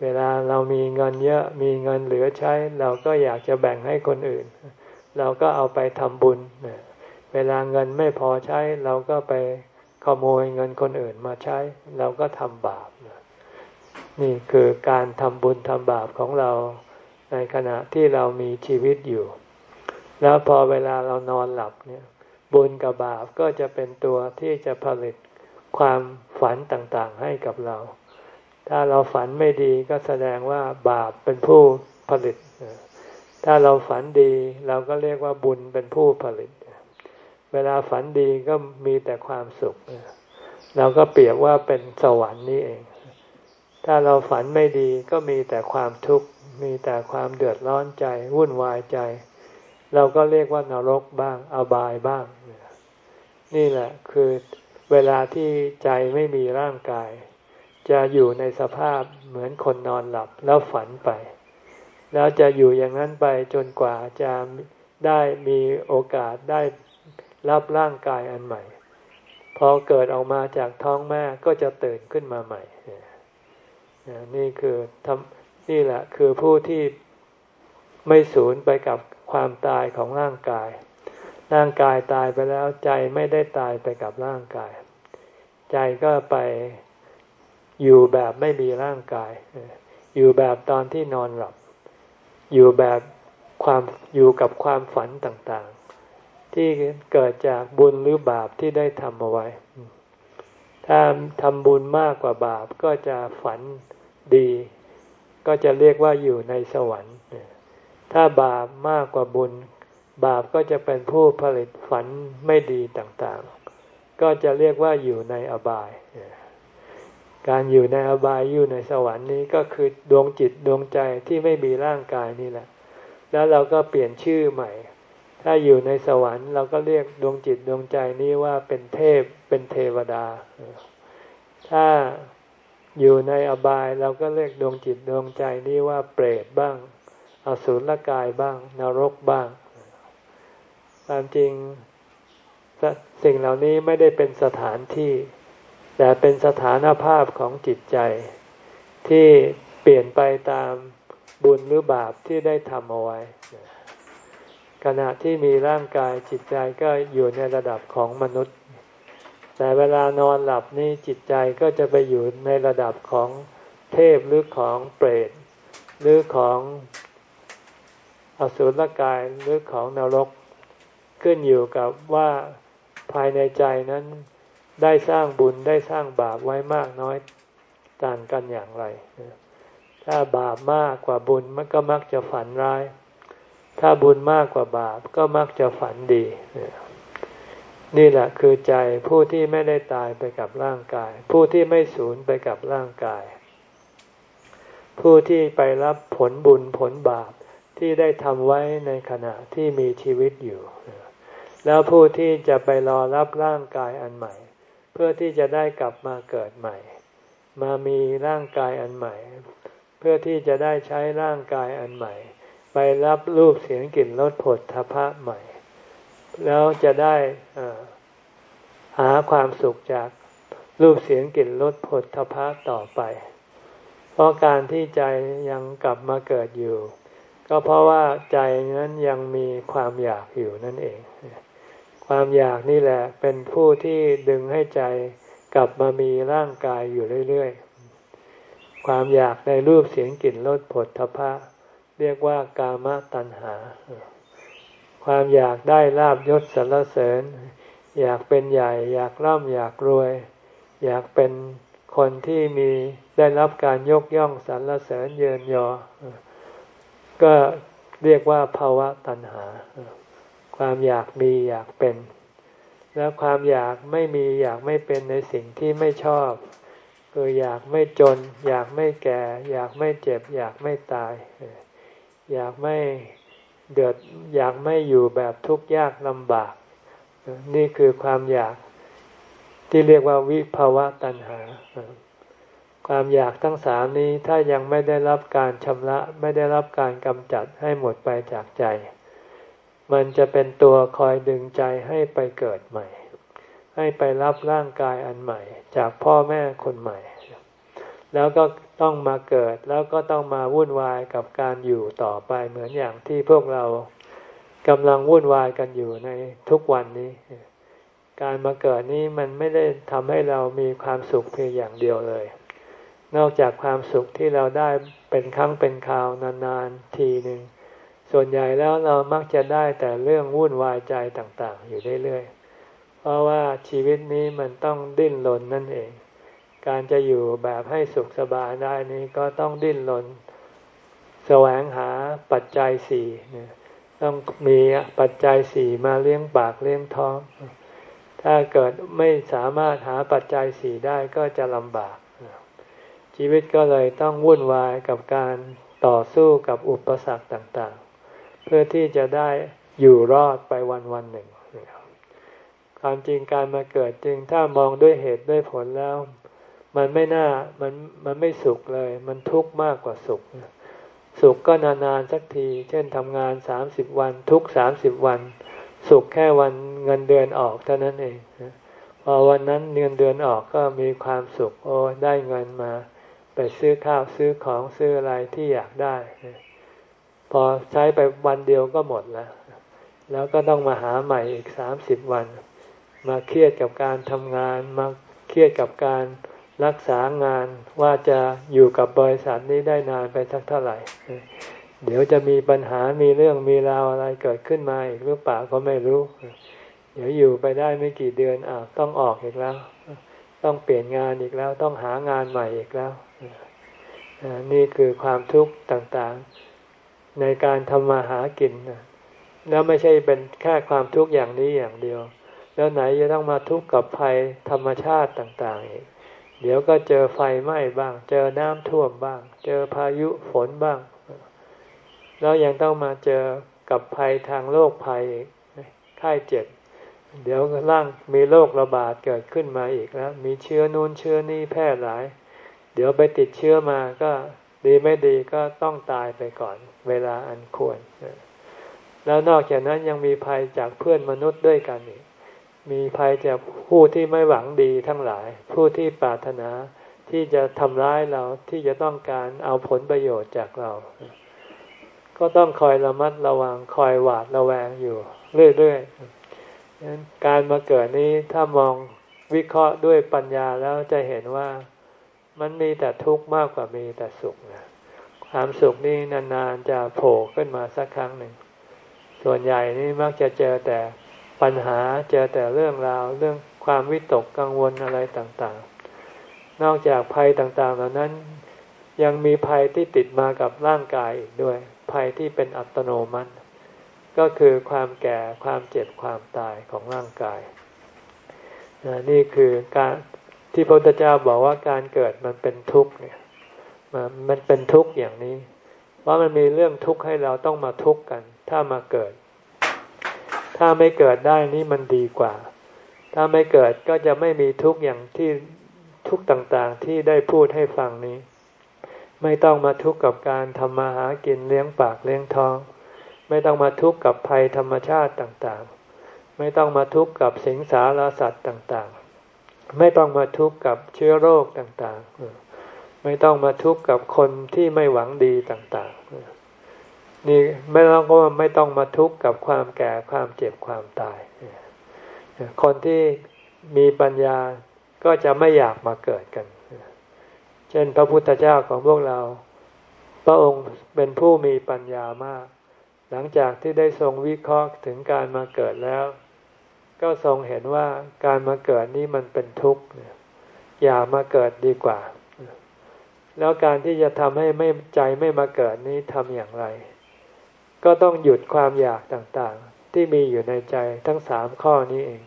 เวลาเรามีเงินเยอะมีเงินเหลือใช้ เราก็อยากจะแบ่งให้คนอื่น เราก็เอาไปทำบุญ เวลาเงินไม่พอใช้ เราก็ไปขโมยเงินคนอื่นมาใช้ เราก็ทำบาปนี่คือการทำบุญทำบาปของเราในขณะที่เรามีชีวิตอยู่ แล้วพอเวลาเรานอนหลับเนี่ยบุญกับบาปก็จะเป็นตัวที่จะผลิตความฝันต่างๆให้กับเรา ถ้าเราฝันไม่ดีก็แสดงว่าบาปเป็นผู้ผลิต ถ้าเราฝันดีเราก็เรียกว่าบุญเป็นผู้ผลิต เวลาฝันดีก็มีแต่ความสุข เราก็เปรียบว่าเป็นสวรรค์นี่เอง ถ้าเราฝันไม่ดีก็มีแต่ความทุกข์ มีแต่ความเดือดร้อนใจ วุ่นวายใจ เราก็เรียกว่านรกบ้างอบายบ้าง นี่แหละคือเวลาที่ใจไม่มีร่างกาย จะอยู่ในสภาพเหมือนคนนอนหลับแล้วฝันไป แล้วจะอยู่อย่างนั้นไปจนกว่าจะได้มีโอกาสได้รับร่างกายอันใหม่ พอเกิดออกมาจากท้องแม่ก็จะตื่นขึ้นมาใหม่ นี่คือทำนี่แหละคือผู้ที่ไม่สูญไปกับ ความตายของร่างกาย ร่างกายตายไปแล้วใจไม่ได้ตายไปกับร่างกาย ใจก็ไปอยู่แบบไม่มีร่างกาย อยู่แบบตอนที่นอนหลับ อยู่แบบความอยู่กับความฝันต่างๆ ที่เกิดจากบุญหรือบาปที่ได้ทำเอาไว้ ถ้าทำบุญมากกว่าบาปก็จะฝันดี ก็จะเรียกว่าอยู่ในสวรรค์ ถ้าบาปมากกว่าบุญ บาปก็จะเป็นผู้ผลิตฝันไม่ดีต่างๆ ก็จะเรียกว่าอยู่ในอบาย การอยู่ในอบายอยู่ในสวรรค์นี้ก็คือดวงจิตดวงใจที่ไม่มีร่างกายนี่แหละ แล้วเราก็เปลี่ยนชื่อใหม่ ถ้าอยู่ในสวรรค์เราก็เรียกดวงจิตดวงใจนี้ว่าเป็นเทพเป็นเทวดา ถ้าอยู่ในอบายเราก็เรียกดวงจิตดวงใจนี้ว่าเปรตบ้าง อสุรกายบ้าง นรกบ้าง ตามจริงสิ่งเหล่านี้ไม่ได้เป็นสถานที่ แต่เป็นสถานภาพของจิตใจ ที่เปลี่ยนไปตามบุญหรือบาปที่ได้ทำเอาไว้ ขณะที่มีร่างกายจิตใจก็อยู่ในระดับของมนุษย์ แต่เวลานอนหลับนี่จิตใจก็จะไปอยู่ในระดับของเทพหรือของเปรตหรือของ อสุรกายหรือของนรก ขึ้นอยู่กับว่าภายในใจนั้นได้สร้างบุญได้สร้างบาปไว้มากน้อยต่างกันอย่างไร ถ้าบาปมากกว่าบุญมันก็มักจะฝันร้าย ถ้าบุญมากกว่าบาปก็มักจะฝันดี นี่แหละคือใจผู้ที่ไม่ได้ตายไปกับร่างกาย ผู้ที่ไม่สูญไปกับร่างกาย ผู้ที่ไปรับผลบุญผลบาป ที่ได้ทำไว้ในขณะที่มีชีวิตอยู่ แล้วผู้ที่จะไปรอรับร่างกายอันใหม่ เพื่อที่จะได้กลับมาเกิดใหม่ มามีร่างกายอันใหม่ เพื่อที่จะได้ใช้ร่างกายอันใหม่ ไปรับรูปเสียงกลิ่นรสผลทพะใหม่ แล้วจะได้หาความสุขจากรูปเสียงกลิ่นรสผลทพะต่อไป เพราะการที่ใจยังกลับมาเกิดอยู่ ก็เพราะว่าใจนั้นยังมีความอยากอยู่นั่นเอง ความอยากนี่แหละเป็นผู้ที่ดึงให้ใจกลับมามีร่างกายอยู่เรื่อยๆ ความอยากในรูปเสียงกลิ่นรสผลทพะ เรียกว่ากามตัณหา ความอยากได้ลาบยศสรรเสริญ อยากเป็นใหญ่ อยากร่ำอยากรวย อยากเป็นคนที่มีได้รับการยกย่องสรรเสริญเยินยอ ก็เรียกว่าภาวะตัณหา ความอยากมีอยากเป็น แล้วความอยากไม่มีอยากไม่เป็นในสิ่งที่ไม่ชอบคืออยากไม่จน อยากไม่แก่ อยากไม่เจ็บ อยากไม่ตาย อยากไม่เดือดอยากไม่อยู่แบบทุกข์ยากลำบาก นี่คือความอยากที่เรียกว่าวิภาวะตัณหา ความอยากทั้งสามนี้ถ้ายังไม่ได้รับการชำระไม่ได้รับการกำจัดให้หมดไปจากใจ มันจะเป็นตัวคอยดึงใจให้ไปเกิดใหม่ ให้ไปรับร่างกายอันใหม่ จากพ่อแม่คนใหม่ แล้วก็ต้องมาเกิดแล้วก็ต้องมาวุ่นวายกับการอยู่ต่อไปเหมือนอย่างที่พวกเรากำลังวุ่นวายกันอยู่ในทุกวันนี้ การมาเกิดนี้มันไม่ได้ทำให้เรามีความสุขเพียงอย่างเดียวเลย นอกจากความสุขที่เราได้เป็นครั้งเป็นคราวนานๆทีหนึ่ง ส่วนใหญ่แล้วเรามักจะได้แต่เรื่องวุ่นวายใจต่างๆ อยู่เรื่อยๆ เพราะว่าชีวิตนี้มันต้องดิ้นรนนั่นเอง การจะอยู่แบบให้สุขสบายได้นี้ก็ต้องดิ้นรนแสวงหาปัจจัยสี่ต้องมีปัจจัยสี่มาเลี้ยงปากเลี้ยงท้อง ถ้าเกิดไม่สามารถหาปัจจัยสี่ได้ก็จะลำบาก ชีวิตก็เลยต้องวุ่นวายกับการต่อสู้กับอุปสรรคต่างๆ เพื่อที่จะได้อยู่รอดไปวันวันหนึ่ง ความจริงการมาเกิดจริงถ้ามองด้วยเหตุด้วยผลแล้ว มันไม่น่ามันมันไม่สุขเลย มันทุกข์มากกว่าสุข สุขก็นานๆสักที เช่นทำงานสามสิบวัน ทุกสามสิบวัน สุขแค่วันเงินเดือนออกเท่านั้นเองพอวันนั้นเงินเดือนออกก็มีความสุข โอ้ได้เงินมา ไปซื้อข้าวซื้อของซื้ออะไรที่อยากได้ พอใช้ไปวันเดียวก็หมดแล้ว แล้วก็ต้องมาหาใหม่อีกสามสิบวัน มาเครียดกับการทำงาน มาเครียดกับการรักษางานว่าจะอยู่กับบริษัทนี้ได้นานไปสักเท่าไหร่ เดี๋ยวจะมีปัญหามีเรื่องมีราวอะไรเกิดขึ้นมาอีกหรือเปล่าก็ไม่รู้ เดี๋ยวอยู่ไปได้ไม่กี่เดือนอ้าวต้องออกอีกแล้ว ต้องเปลี่ยนงานอีกแล้ว ต้องหางานใหม่อีกแล้ว นี่คือความทุกข์ต่างๆ ในการทำมาหากินแล้วไม่ใช่เป็นแค่ความทุกข์อย่างนี้อย่างเดียว แล้วไหนจะต้องมาทุกข์กับภัยธรรมชาติต่างๆอีกเดี๋ยวก็เจอไฟไหม้บ้าง เจอน้ำท่วมบ้าง เจอพายุฝนบ้าง แล้วยังต้องมาเจอกับภัยทางโรคภัยอีกไข้เจ็บ เดี๋ยวร่างมีโรคระบาดเกิดขึ้นมาอีกแล้ว มีเชื้อนู้นเชื้อนี้แพร่หลาย เดี๋ยวไปติดเชื้อมาก็ดีไม่ดีก็ต้องตายไปก่อน เวลาอันควร แล้วนอกจากนั้นยังมีภัยจากเพื่อนมนุษย์ด้วยกันอีก มีภัยจากผู้ที่ไม่หวังดีทั้งหลาย ผู้ที่ปรารถนาที่จะทำร้ายเราที่จะต้องการเอาผลประโยชน์จากเรา ก็ต้องคอยระมัดระวังคอยหวาดระแวงอยู่เรื่อยๆการมาเกิดนี้ถ้ามองวิเคราะห์ด้วยปัญญาแล้วจะเห็นว่า มันมีแต่ทุกข์มากกว่ามีแต่สุขนะความสุขนี่นานๆจะโผล่ขึ้นมาสักครั้งหนึ่ง ส่วนใหญ่นี่มักจะเจอแต่ปัญหาเจอแต่เรื่องราวเรื่องความวิตกกังวลอะไรต่างๆ นอกจากภัยต่างๆเหล่านั้นยังมีภัยที่ติดมากับร่างกายอีกด้วย ภัยที่เป็นอัตโนมัติ ก็คือความแก่ความเจ็บความตายของร่างกาย นี่คือการ ที่พระพุทธเจ้าบอกว่าการเกิดมันเป็นทุกข์เนี่ยมันเป็นทุกข์อย่างนี้ ว่ามันมีเรื่องทุกข์ให้เราต้องมาทุกข์กัน ถ้ามาเกิด ถ้าไม่เกิดได้นี่มันดีกว่า ถ้าไม่เกิดก็จะไม่มีทุกข์อย่างที่ทุกข์ต่างๆที่ได้พูดให้ฟังนี้ ไม่ต้องมาทุกข์กับการทำมาหากินเลี้ยงปากเลี้ยงท้อง ไม่ต้องมาทุกข์กับภัยธรรมชาติต่างๆ ไม่ต้องมาทุกข์กับสิงสารสัตว์ต่างๆ ไม่ต้องมาทุกข์กับเชื้อโรคต่างๆ ไม่ต้องมาทุกข์กับคนที่ไม่หวังดีต่างๆ นี่ไม่ต้องก็ไม่ต้องมาทุกข์กับความแก่ความเจ็บความตาย คนที่มีปัญญาก็จะไม่อยากมาเกิดกัน เช่นพระพุทธเจ้าของพวกเรา พระองค์เป็นผู้มีปัญญามาก หลังจากที่ได้ทรงวิเคราะห์ถึงการมาเกิดแล้ว ก็ทรงเห็นว่าการมาเกิดนี้มันเป็นทุกข์อย่ามาเกิดดีกว่า แล้วการที่จะทำให้ไม่ใจไม่มาเกิดนี้ทำอย่างไร ก็ต้องหยุดความอยากต่างๆ ที่มีอยู่ในใจทั้งสามข้อนี้เอง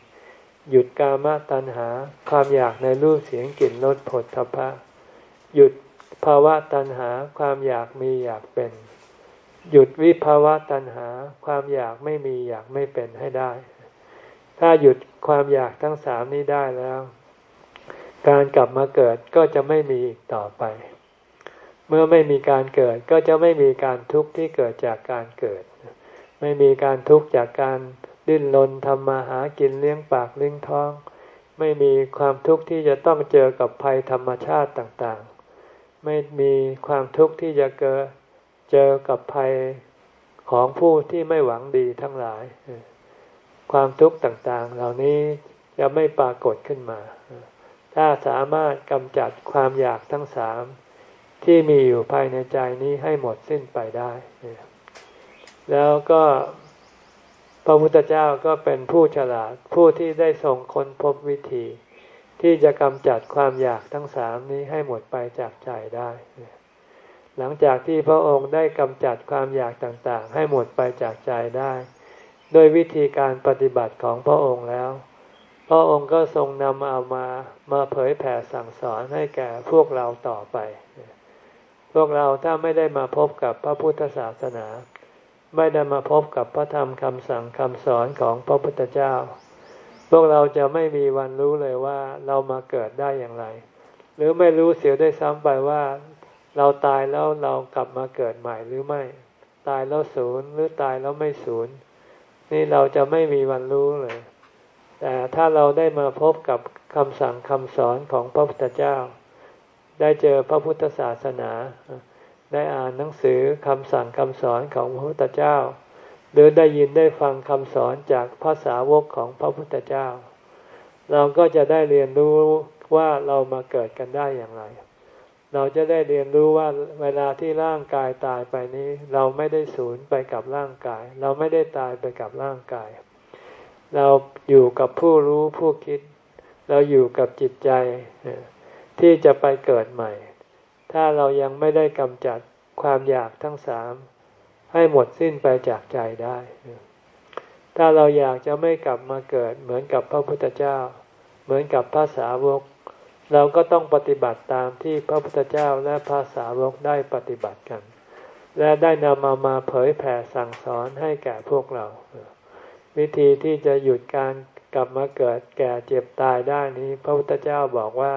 หยุดกามตัณหา ความอยากในรูปเสียงกลิ่นรสผลทพะ หยุดภาวะตัณหาความอยากมีอยากเป็น หยุดวิภาวะตัณหา ความอยากไม่มีอยากไม่เป็นให้ได้ ถ้าหยุดความอยากทั้งสามนี้ได้แล้ว การกลับมาเกิดก็จะไม่มีอีกต่อไป เมื่อไม่มีการเกิดก็จะไม่มีการทุกข์ที่เกิดจากการเกิด ไม่มีการทุกข์จากการดิ้นรนทำมาหากินเลี้ยงปากเลี้ยงท้อง ไม่มีความทุกข์ที่จะต้องเจอกับภัยธรรมชาติต่างๆ ไม่มีความทุกข์ที่จะเกิดเจอกับภัยของผู้ที่ไม่หวังดีทั้งหลาย ความทุกข์ต่างๆ เหล่านี้จะไม่ปรากฏขึ้นมา ถ้าสามารถกำจัดความอยากทั้งสามที่มีอยู่ภายในใจนี้ให้หมดสิ้นไปได้ แล้วก็พระพุทธเจ้าก็เป็นผู้ฉลาดผู้ที่ได้ทรงค้นพบวิธี ที่จะกำจัดความอยากทั้งสามนี้ให้หมดไปจากใจได้ หลังจากที่พระองค์ได้กำจัดความอยากต่างๆ ให้หมดไปจากใจได้ โดยวิธีการปฏิบัติของพระองค์แล้ว พระองค์ก็ทรงนำเอามามาเผยแผ่สั่งสอนให้แก่พวกเราต่อไป พวกเราถ้าไม่ได้มาพบกับพระพุทธศาสนา ไม่ได้มาพบกับพระธรรมคำสั่งคำสอนของพระพุทธเจ้า พวกเราจะไม่มีวันรู้เลยว่าเรามาเกิดได้อย่างไร หรือไม่รู้เสียได้ซ้ำไปว่าเราตายแล้วเรากลับมาเกิดใหม่หรือไม่ ตายแล้วศูนย์หรือตายแล้วไม่ศูนย์ นี่เราจะไม่มีวันรู้เลย แต่ถ้าเราได้มาพบกับคำสั่งคำสอนของพระพุทธเจ้า ได้เจอพระพุทธศาสนา ได้อ่านหนังสือคำสั่งคำสอนของพระพุทธเจ้า หรือได้ยินได้ฟังคำสอนจากภาษาวกของพระพุทธเจ้า เราก็จะได้เรียนรู้ว่าเรามาเกิดกันได้อย่างไร เราจะได้เรียนรู้ว่าเวลาที่ร่างกายตายไปนี้ เราไม่ได้สูญไปกับร่างกาย เราไม่ได้ตายไปกับร่างกาย เราอยู่กับผู้รู้ผู้คิด เราอยู่กับจิตใจที่จะไปเกิดใหม่ ถ้าเรายังไม่ได้กำจัดความอยากทั้งสามให้หมดสิ้นไปจากใจได้ ถ้าเราอยากจะไม่กลับมาเกิดเหมือนกับพระพุทธเจ้า เหมือนกับพระสาวก เราก็ต้องปฏิบัติตามที่พระพุทธเจ้าและพระสาวกได้ปฏิบัติกัน และได้นำมามาเผยแผ่สั่งสอนให้แก่พวกเรา วิธีที่จะหยุดการกลับมาเกิดแก่เจ็บตายได้นี้ พระพุทธเจ้าบอกว่า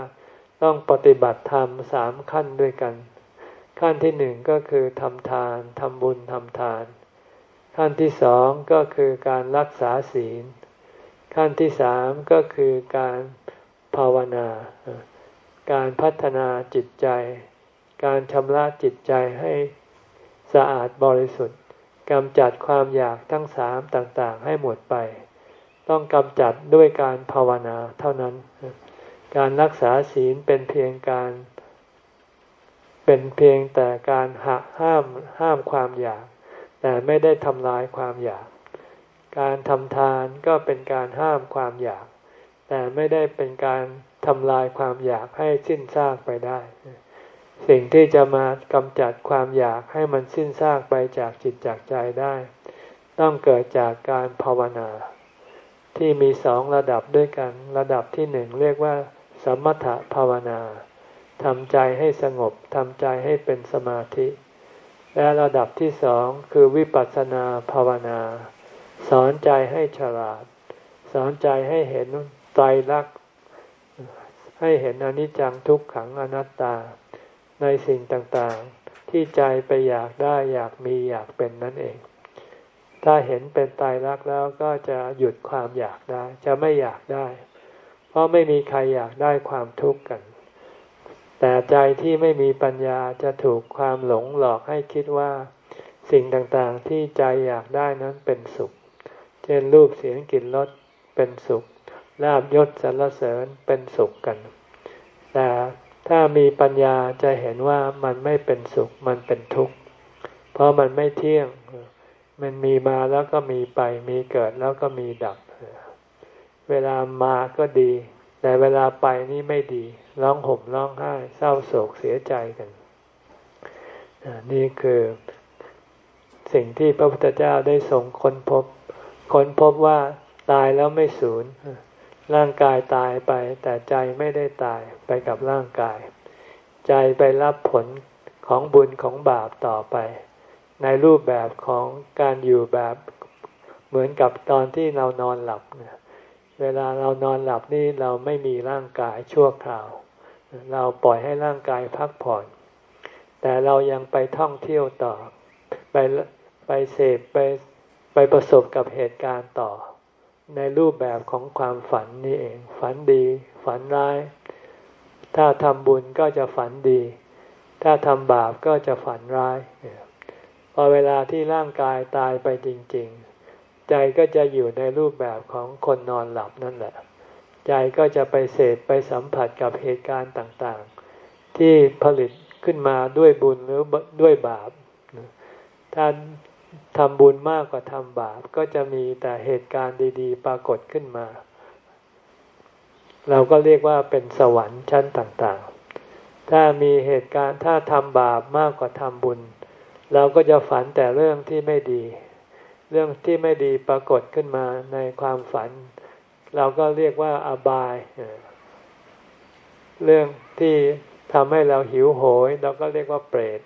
ต้องปฏิบัติธรรมสามขั้นด้วยกัน ขั้นที่หนึ่งก็คือทำทานทำบุญทำทาน ขั้นที่สองก็คือการรักษาศีล ขั้นที่สามก็คือการ ภาวนา การพัฒนาจิตใจ การชำระจิตใจให้สะอาดบริสุทธิ์กำจัดความอยากทั้งสามต่างๆ ให้หมดไป ต้องกำจัดด้วยการภาวนาเท่านั้น การรักษาศีลเป็นเพียงการ เป็นเพียงแต่การหักห้ามห้ามความอยาก แต่ไม่ได้ทำลายความอยาก การทำทานก็เป็นการห้ามความอยาก แต่ไม่ได้เป็นการทำลายความอยากให้สิ้นซากไปได้ สิ่งที่จะมากำจัดความอยากให้มันสิ้นซากไปจากจิตจากใจได้ ต้องเกิดจากการภาวนา ที่มีสองระดับด้วยกัน ระดับที่หนึ่งเรียกว่า สมถภาวนาทำใจให้สงบทำใจให้เป็นสมาธิ และระดับที่สองคือวิปัสสนาภาวนา สอนใจให้ฉลาด สอนใจให้เห็น ตรลักษณ์ให้เห็นอนิจจังทุกขังอนัตตาในสิ่งต่างๆ ที่ใจไปอยากได้อยากมีอยากเป็นนั่นเอง ถ้าเห็นเป็นไตรลักษณ์แล้วก็จะหยุดความอยากได้ จะไม่อยากได้ เพราะไม่มีใครอยากได้ความทุกข์กัน แต่ใจที่ไม่มีปัญญาจะถูกความหลงหลอกให้คิดว่า สิ่งต่างๆที่ใจอยากได้นั้นเป็นสุข เช่นรูปเสียงกลิ่นรสเป็นสุข ลาบยศสรรเสริญเป็นสุขกัน แต่ถ้ามีปัญญาจะเห็นว่ามันไม่เป็นสุขมันเป็นทุกข์ เพราะมันไม่เที่ยง มันมีมาแล้วก็มีไป มีเกิดแล้วก็มีดับ เวลามาก็ดี แต่เวลาไปนี่ไม่ดี ร้องห่มร้องไห้ เศร้าโศกเสียใจกัน นี่คือสิ่งที่พระพุทธเจ้าได้ทรงค้นพบ ค้นพบว่าตายแล้วไม่สูญ ร่างกายตายไป แต่ใจไม่ได้ตายไปกับร่างกาย ใจไปรับผลของบุญของบาปต่อไป ในรูปแบบของการอยู่แบบเหมือนกับตอนที่เรานอนหลับเนี่ยเวลาเรานอนหลับนี่เราไม่มีร่างกายชั่วคราว เราปล่อยให้ร่างกายพักผ่อน แต่เรายังไปท่องเที่ยวต่อ ไปไปเสพไปไปประสบกับเหตุการณ์ต่อ ในรูปแบบของความฝันนี่เอง ฝันดี ฝันร้าย ถ้าทำบุญก็จะฝันดี ถ้าทำบาปก็จะฝันร้ายพอเวลาที่ร่างกายตายไปจริง ๆ ใจก็จะอยู่ในรูปแบบของคนนอนหลับนั่นแหละ ใจก็จะไปเสพไปสัมผัสกับเหตุการณ์ต่างๆ ที่ผลิตขึ้นมาด้วยบุญหรือด้วยบาปถ้า ทำบุญมากกว่าทำบาปก็จะมีแต่เหตุการณ์ดีๆ ปรากฏขึ้นมา เราก็เรียกว่าเป็นสวรรค์ชั้นต่างๆ ถ้ามีเหตุการณ์ถ้าทำบาปมากกว่าทำบุญ เราก็จะฝันแต่เรื่องที่ไม่ดี เรื่องที่ไม่ดีปรากฏขึ้นมาในความฝัน เราก็เรียกว่าอบาย เรื่องที่ทำให้เราหิวโหย เราก็เรียกว่าเปรต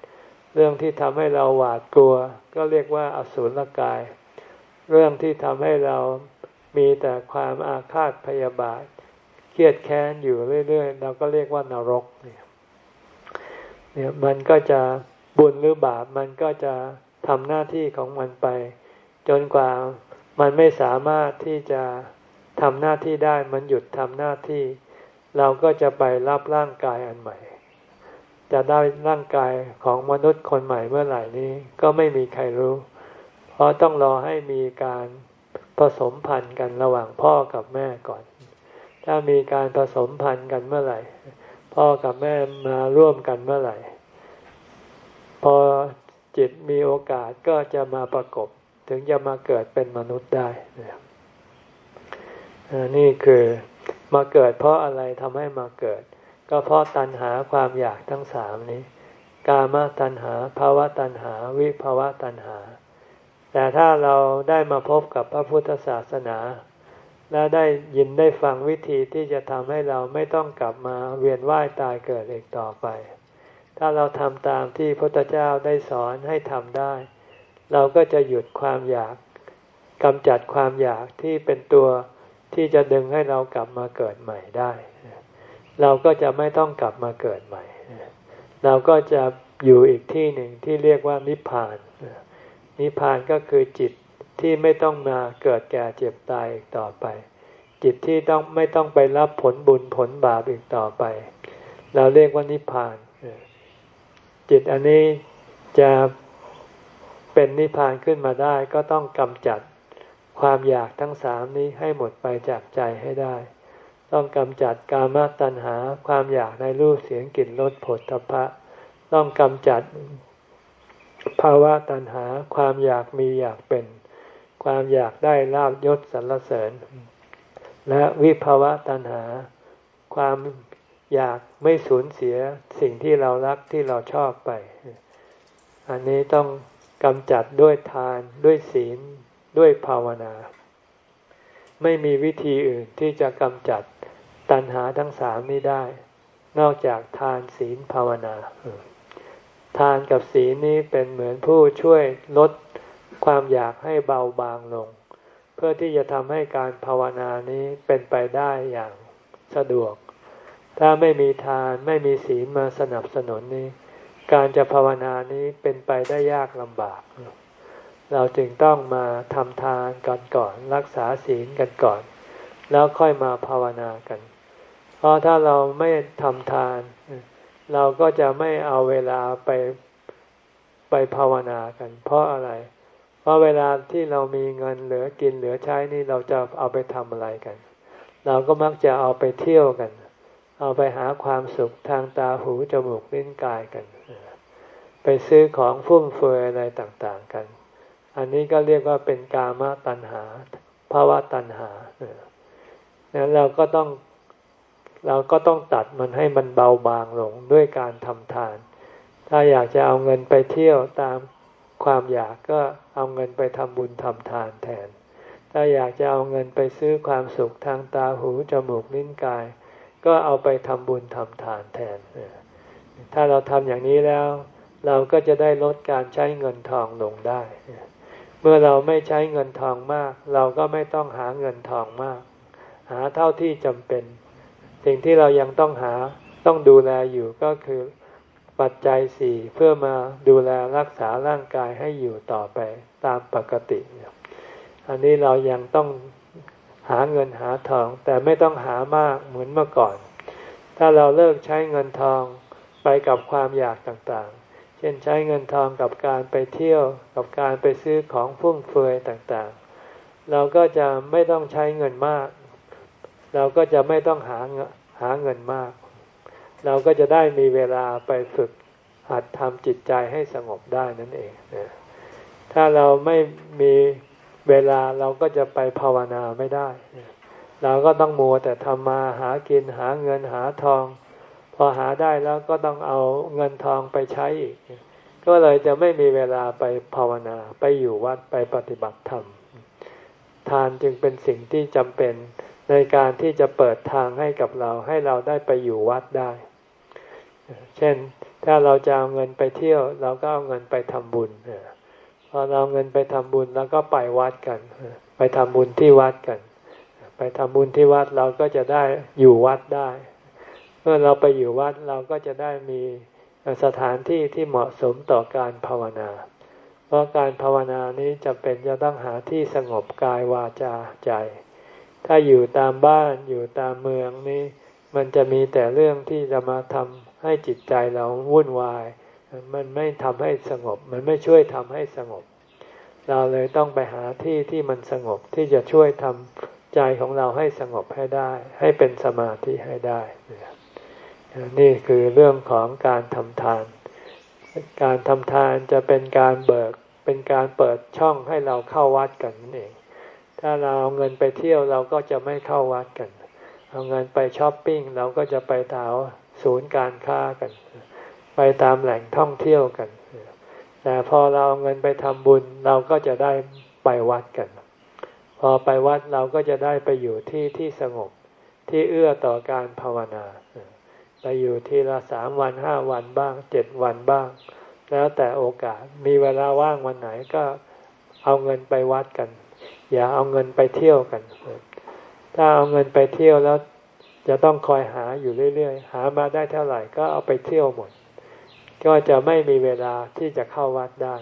เรื่องที่ทำให้เราหวาดกลัว ก็เรียกว่าอสุรกาย เรื่องที่ทำให้เรามีแต่ความอาฆาตพยาบาท เครียดแค้นอยู่เรื่อยๆ เราก็เรียกว่านรกเนี่ยเนี่ยมันก็จะบุญหรือบาปมันก็จะทำหน้าที่ของมันไป จนกว่ามันไม่สามารถที่จะทำหน้าที่ได้มันหยุดทำหน้าที่ เราก็จะไปรับร่างกายอันใหม่ จะได้ร่างกายของมนุษย์คนใหม่เมื่อไหร่นี้ก็ไม่มีใครรู้ เพราะต้องรอให้มีการผสมพันธุ์กันระหว่างพ่อกับแม่ก่อน ถ้ามีการผสมพันธุ์กันเมื่อไหร่ พ่อกับแม่มาร่วมกันเมื่อไหร่ พอจิตมีโอกาสก็จะมาประกบถึงจะมาเกิดเป็นมนุษย์ได้นี่คือมาเกิดเพราะอะไรทำให้มาเกิด ก็เพราะตัณหาความอยากทั้งสามนี้ กามตัณหาภาวะตัณหา วิภาวะตัณหา แต่ถ้าเราได้มาพบกับพระพุทธศาสนา และได้ยินได้ฟังวิธีที่จะทำให้เราไม่ต้องกลับมาเวียนว่ายตายเกิดอีกต่อไป ถ้าเราทำตามที่พระพุทธเจ้าได้สอนให้ทำได้ เราก็จะหยุดความอยากกำจัดความอยากที่เป็นตัวที่จะดึงให้เรากลับมาเกิดใหม่ได้ เราก็จะไม่ต้องกลับมาเกิดใหม่ เราก็จะอยู่อีกที่หนึ่งที่เรียกว่านิพพาน นิพพานก็คือจิตที่ไม่ต้องมาเกิดแก่เจ็บตายอีกต่อไป จิตที่ต้องไม่ต้องไปรับผลบุญผลบาปอีกต่อไป เราเรียกว่านิพพาน จิตอันนี้จะเป็นนิพพานขึ้นมาได้ก็ต้องกำจัดความอยากทั้งสามนี้ให้หมดไปจากใจให้ได้ ต้องกำจัดกามตัณหาความอยากในรูปเสียงกลิ่นรสผลตภะต้องกำจัดภาวะตัณหาความอยากมีอยากเป็น ความอยากได้ลาบยศสรรเสริญ และวิภาวะตัณหา ความอยากไม่สูญเสียสิ่งที่เรารักที่เราชอบไป อันนี้ต้องกำจัดด้วยทานด้วยศีลด้วยภาวนา ไม่มีวิธีอื่นที่จะกำจัด ตัณหาทั้งสามนี้ได้ นอกจากทานศีลภาวนา ทานกับศีลนี้เป็นเหมือนผู้ช่วยลดความอยากให้เบาบางลง เพื่อที่จะทำให้การภาวนานี้เป็นไปได้อย่างสะดวก ถ้าไม่มีทานไม่มีศีลมาสนับสนุนนี้ การจะภาวนานี้เป็นไปได้ยากลำบาก เราจึงต้องมาทำทานกันก่อน รักษาศีลกันก่อน แล้วค่อยมาภาวนากัน พราะถ้าเราไม่ทำทาน เราก็จะไม่เอาเวลาไปไปภาวนากัน เพราะอะไร เพราะเวลาที่เรามีเงินเหลือกินเหลือใช้นี่เราจะเอาไปทำอะไรกัน เราก็มักจะเอาไปเที่ยวกัน เอาไปหาความสุขทางตาหูจมูกลิ้นกายกัน ไปซื้อของฟุ่มเฟือยอะไรต่างๆกัน อันนี้ก็เรียกว่าเป็นกามตัณหาภาวะตัณหาเนี่ยเราก็ต้อง เราก็ต้องตัดมันให้มันเบาบางลงด้วยการทำทาน ถ้าอยากจะเอาเงินไปเที่ยวตามความอยากก็เอาเงินไปทำบุญทำทานแทน ถ้าอยากจะเอาเงินไปซื้อความสุขทางตาหูจมูกลิ้นกาย ก็เอาไปทำบุญทำทานแทน ถ้าเราทำอย่างนี้แล้ว เราก็จะได้ลดการใช้เงินทองลงได้ เมื่อเราไม่ใช้เงินทองมาก เราก็ไม่ต้องหาเงินทองมาก หาเท่าที่จำเป็น สิ่งที่เรายังต้องหาต้องดูแลอยู่ก็คือปัจจัยสี่เพื่อมาดูแลรักษาร่างกายให้อยู่ต่อไปตามปกติ อันนี้เรายังต้องหาเงินหาทอง แต่ไม่ต้องหามากเหมือนเมื่อก่อน ถ้าเราเลิกใช้เงินทองไปกับความอยากต่างๆ เช่นใช้เงินทองกับการไปเที่ยวกับการไปซื้อของฟุ่มเฟือยต่างๆ เราก็จะไม่ต้องใช้เงินมาก เราก็จะไม่ต้องหาหาเงินมาก เราก็จะได้มีเวลาไปฝึกหัดทำจิตใจให้สงบได้นั่นเองถ้าเราไม่มีเวลาเราก็จะไปภาวนาไม่ได้ เราก็ต้องมัวแต่ทำมาหากินหาเงินหาทอง พอหาได้แล้วก็ต้องเอาเงินทองไปใช้อีก ก็เลยจะไม่มีเวลาไปภาวนาไปอยู่วัดไปปฏิบัติธรรม ทานจึงเป็นสิ่งที่จำเป็น ในการที่จะเปิดทางให้กับเราให้เราได้ไปอยู่วัดได้ เช่นถ้าเราจะเอาเงินไปเที่ยว เราก็เอาเงินไปทำบุญพอเราเอาเงินไปทำบุญแล้วก็ไปวัดกัน ไปทำบุญที่วัดกัน ไปทำบุญที่วัดเราก็จะได้อยู่วัดได้ เมื่อเราไปอยู่วัดเราก็จะได้มีสถานที่ที่เหมาะสมต่อการภาวนา เพราะการภาวนานี้จะเป็นจะต้องหาที่สงบกายวาจาใจ ถ้าอยู่ตามบ้านอยู่ตามเมืองนี้ มันจะมีแต่เรื่องที่จะมาทำให้จิตใจเราวุ่นวาย มันไม่ทำให้สงบ มันไม่ช่วยทำให้สงบ เราเลยต้องไปหาที่ที่มันสงบที่จะช่วยทำใจของเราให้สงบให้ได้ ให้เป็นสมาธิให้ได้ นี่คือเรื่องของการทำทาน การทำทานจะเป็นการเบิกเป็นการเปิดช่องให้เราเข้าวัดกันนั่นเอง ถ้าเราเอาเงินไปเที่ยวเราก็จะไม่เข้าวัดกัน เอาเงินไปช้อปปิ้งเราก็จะไปแถวศูนย์การค้ากัน ไปตามแหล่งท่องเที่ยวกัน แต่พอเราเอาเงินไปทำบุญเราก็จะได้ไปวัดกัน พอไปวัดเราก็จะได้ไปอยู่ที่ที่สงบที่เอื้อต่อการภาวนา ไปอยู่ที่ละสามวันห้าวันบ้างเจ็ดวันบ้าง แล้วแต่โอกาสมีเวลาว่างวันไหนก็เอาเงินไปวัดกัน อย่าเอาเงินไปเที่ยวกัน ถ้าเอาเงินไปเที่ยวแล้วจะต้องคอยหาอยู่เรื่อยๆ หามาได้เท่าไหร่ก็เอาไปเที่ยวหมด ก็จะไม่มีเวลาที่จะเข้าวัดได้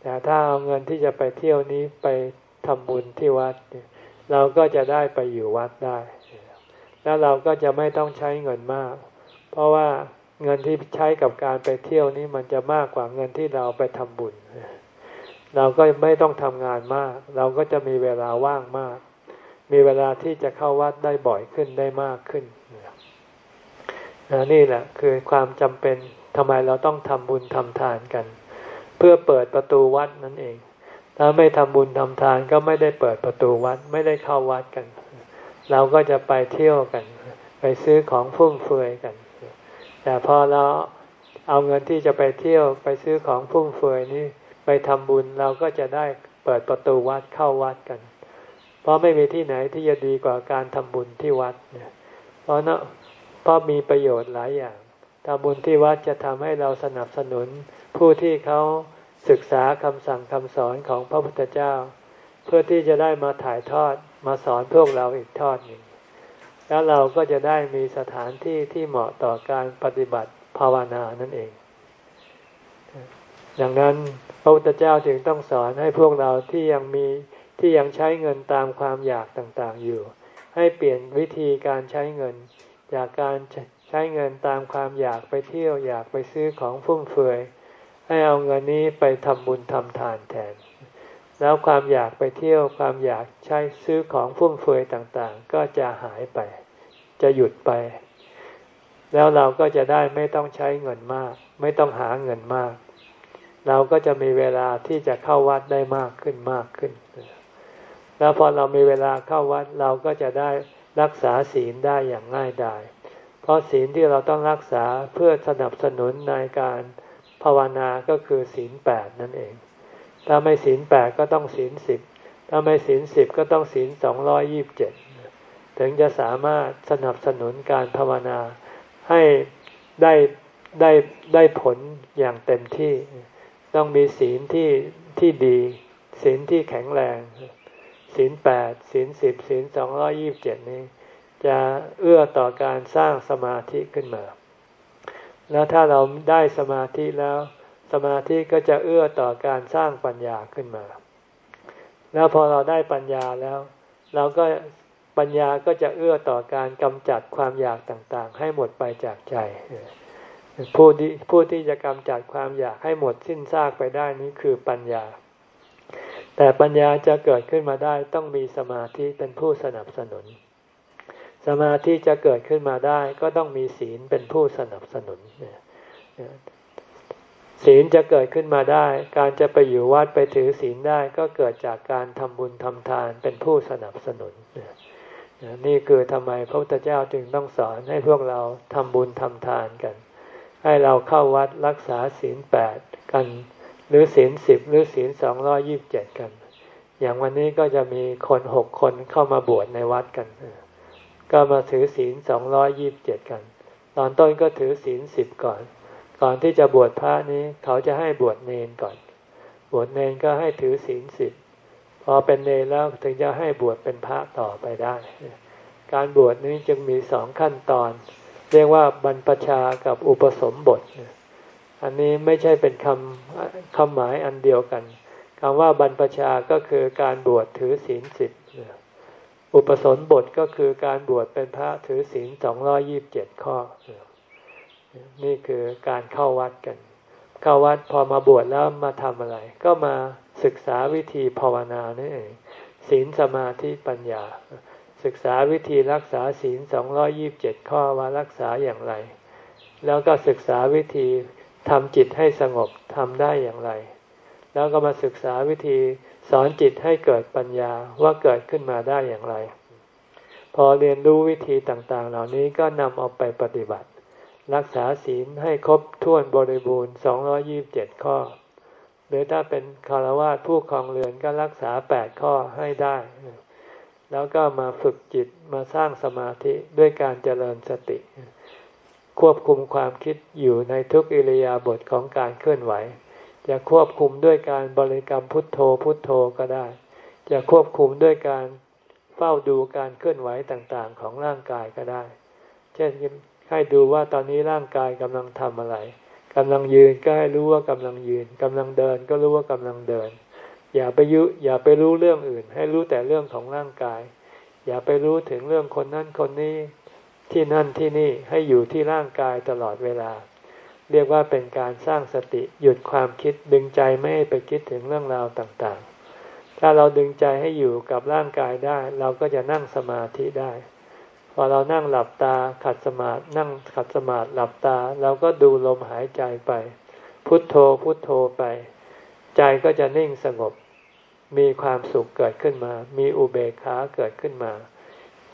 แต่ถ้าเอาเงินที่จะไปเที่ยวนี้ไปทำบุญที่วัด เราก็จะได้ไปอยู่วัดได้ แล้วเราก็จะไม่ต้องใช้เงินมาก เพราะว่าเงินที่ใช้กับการไปเที่ยวนี้มันจะมากกว่าเงินที่เราไปทำบุญเเราก็ไม่ต้องทำงานมาก เราก็จะมีเวลาว่างมาก มีเวลาที่จะเข้าวัดได้บ่อยขึ้นได้มากขึ้นนี่แหละคือความจำเป็นทำไมเราต้องทำบุญทำทานกัน เพื่อเปิดประตูวัดนั่นเอง ถ้าไม่ทำบุญทำทานก็ไม่ได้เปิดประตูวัดไม่ได้เข้าวัดกัน เราก็จะไปเที่ยวกัน ไปซื้อของฟุ่มเฟือยกัน แต่พอเราเอาเงินที่จะไปเที่ยวไปซื้อของฟุ่มเฟือยนี้ ไปทำบุญเราก็จะได้เปิดประตูวัดเข้าวัดกัน เพราะไม่มีที่ไหนที่จะดีกว่าการทำบุญที่วัดเนี่ยเพราะนาะเพราะมีประโยชน์หลายอย่างทำบุญที่วัดจะทำให้เราสนับสนุน ผู้ที่เขาศึกษาคำสั่งคำสอนของพระพุทธเจ้า เพื่อที่จะได้มาถ่ายทอดมาสอนพวกเราอีกทอดหนึ่งแล้วเราก็จะได้มีสถานที่ที่เหมาะต่อการปฏิบัติภาวนานั่นเอง ดังนั้นพระพุทธเจ้าจึงต้องสอนให้พวกเราที่ยังมีที่ยังใช้เงินตามความอยากต่างๆอยู่ ให้เปลี่ยนวิธีการใช้เงิน จากการใช้เงินตามความอยากไปเที่ยวอยากไปซื้อของฟุ่มเฟือยให้เอาเงินนี้ไปทำบุญทำทานแทน แล้วความอยากไปเที่ยวความอยากใช้ซื้อของฟุ่มเฟือยต่างๆ ก็จะหายไป จะหยุดไป แล้วเราก็จะได้ไม่ต้องใช้เงินมาก ไม่ต้องหาเงินมาก เราก็จะมีเวลาที่จะเข้าวัดได้มากขึ้นมากขึ้น แล้วพอเรามีเวลาเข้าวัดเราก็จะได้รักษาศีลได้อย่างง่ายดายพราะศีลที่เราต้องรักษาเพื่อสนับสนุนในการภาวนาก็คือศีลแปดนั่นเอง ถ้าไม่ศีลแปดก็ต้องศีลสิบ ถ้าไม่ศีลสิบก็ต้องศีลสองร้อยยิบเจ็ด ถึงจะสามารถสนับสนุนการภาวนาให้ได้ได้ได้ผลอย่างเต็มที่ ต้องมีศีลที่ที่ดี ศีลที่แข็งแรง ศีลแปดศีลสิบศีลสองร้อยี่บเจ็ดนี้ จะเอื้อต่อการสร้างสมาธิขึ้นมา แล้วถ้าเราได้สมาธิแล้ว สมาธิก็จะเอื้อต่อการสร้างปัญญาขึ้นมา แล้วพอเราได้ปัญญาแล้ว เราก็ปัญญาก็จะเอื้อต่อการกำจัดความอยากต่างๆ ให้หมดไปจากใจ ผู้ที่ผู้ที่จะกำจัดความอยากให้หมดสิ้นซากไปได้นี้คือปัญญา แต่ปัญญาจะเกิดขึ้นมาได้ต้องมีสมาธิเป็นผู้สนับสนุน สมาธิจะเกิดขึ้นมาได้ก็ต้องมีศีลเป็นผู้สนับสนุนศีลจะเกิดขึ้นมาได้ การจะไปอยู่วัดไปถือศีลได้ก็เกิดจากการทำบุญทำทานเป็นผู้สนับสนุนนี่คือทำไมพระพุทธเจ้าจึงต้องสอนให้พวกเราทำบุญทำทานกัน ให้เราเข้าวัดรักษาศีลแปดกัน หรือศีลสิบหรือศีลสองร้อยิบเจ็ดกัน อย่างวันนี้ก็จะมีคนหกคนเข้ามาบวชในวัดกัน ก็มาถือศีลสองร้อยิบเจ็ดกัน ตอนต้นก็ถือศีลสิบก่อน ก่อนที่จะบวชพระนี้เขาจะให้บวชเนนก่อน บวชเนนก็ให้ถือศีลสิบพอเป็นเนรแล้วถึงจะให้บวชเป็นพระต่อไปได้ การบวชนี้จึงมีสองขั้นตอน เรียกว่าบรรพชากับอุปสมบท อันนี้ไม่ใช่เป็นคำคำหมายอันเดียวกันคำว่าบรรพชาก็คือการบวชถือศีลสิบอุปสมบทก็คือการบวชเป็นพระถือศีลสองร้อยี่บเจ็ดข้อ นี่คือการเข้าวัดกัน เข้าวัดพอมาบวชแล้วมาทำอะไร ก็มาศึกษาวิธีภาวนานี่เองศีลสมาธิปัญญา ศึกษาวิธีรักษาศีลสองร้อยีิบเจ็ดข้อว่ารักษาอย่างไร แล้วก็ศึกษาวิธีทำจิตให้สงบทำได้อย่างไร แล้วก็มาศึกษาวิธีสอนจิตให้เกิดปัญญาว่าเกิดขึ้นมาได้อย่างไร พอเรียนรู้วิธีต่างๆ เหล่านี้ก็นำเอาไปปฏิบัติ รักษาศีลให้ครบถ้วนบริบูรณ์สองร้อยีิบเจ็ดข้อ หรือถ้าเป็นคารวะผู้ครองเรือนก็รักษาแปดข้อให้ได้ แล้วก็มาฝึกจิตมาสร้างสมาธิด้วยการเจริญสติ ควบคุมความคิดอยู่ในทุกอิริยาบถของการเคลื่อนไหว จะควบคุมด้วยการบริกรรมพุทโธพุทโธก็ได้ จะควบคุมด้วยการเฝ้าดูการเคลื่อนไหวต่างๆ ของร่างกายก็ได้ เช่นให้ดูว่าตอนนี้ร่างกายกำลังทำอะไรกำลังยืนก็ให้รู้ว่ากำลังยืนกำลังเดินก็รู้ว่ากำลังเดิน อย่าไปยุ อย่าไปรู้เรื่องอื่น ให้รู้แต่เรื่องของร่างกาย อย่าไปรู้ถึงเรื่องคนนั้นคนนี้ที่นั่นที่นี่ให้อยู่ที่ร่างกายตลอดเวลา เรียกว่าเป็นการสร้างสติหยุดความคิดดึงใจไม่ให้ไปคิดถึงเรื่องราวต่างๆ ถ้าเราดึงใจให้อยู่กับร่างกายได้ เราก็จะนั่งสมาธิได้ พอเรานั่งหลับตาขัดสมาธินั่งขัดสมาธิหลับตาเราก็ดูลมหายใจไป พุทโธพุทโธไป ใจก็จะนิ่งสงบ มีความสุขเกิดขึ้นมา มีอุเบกขาเกิดขึ้นมา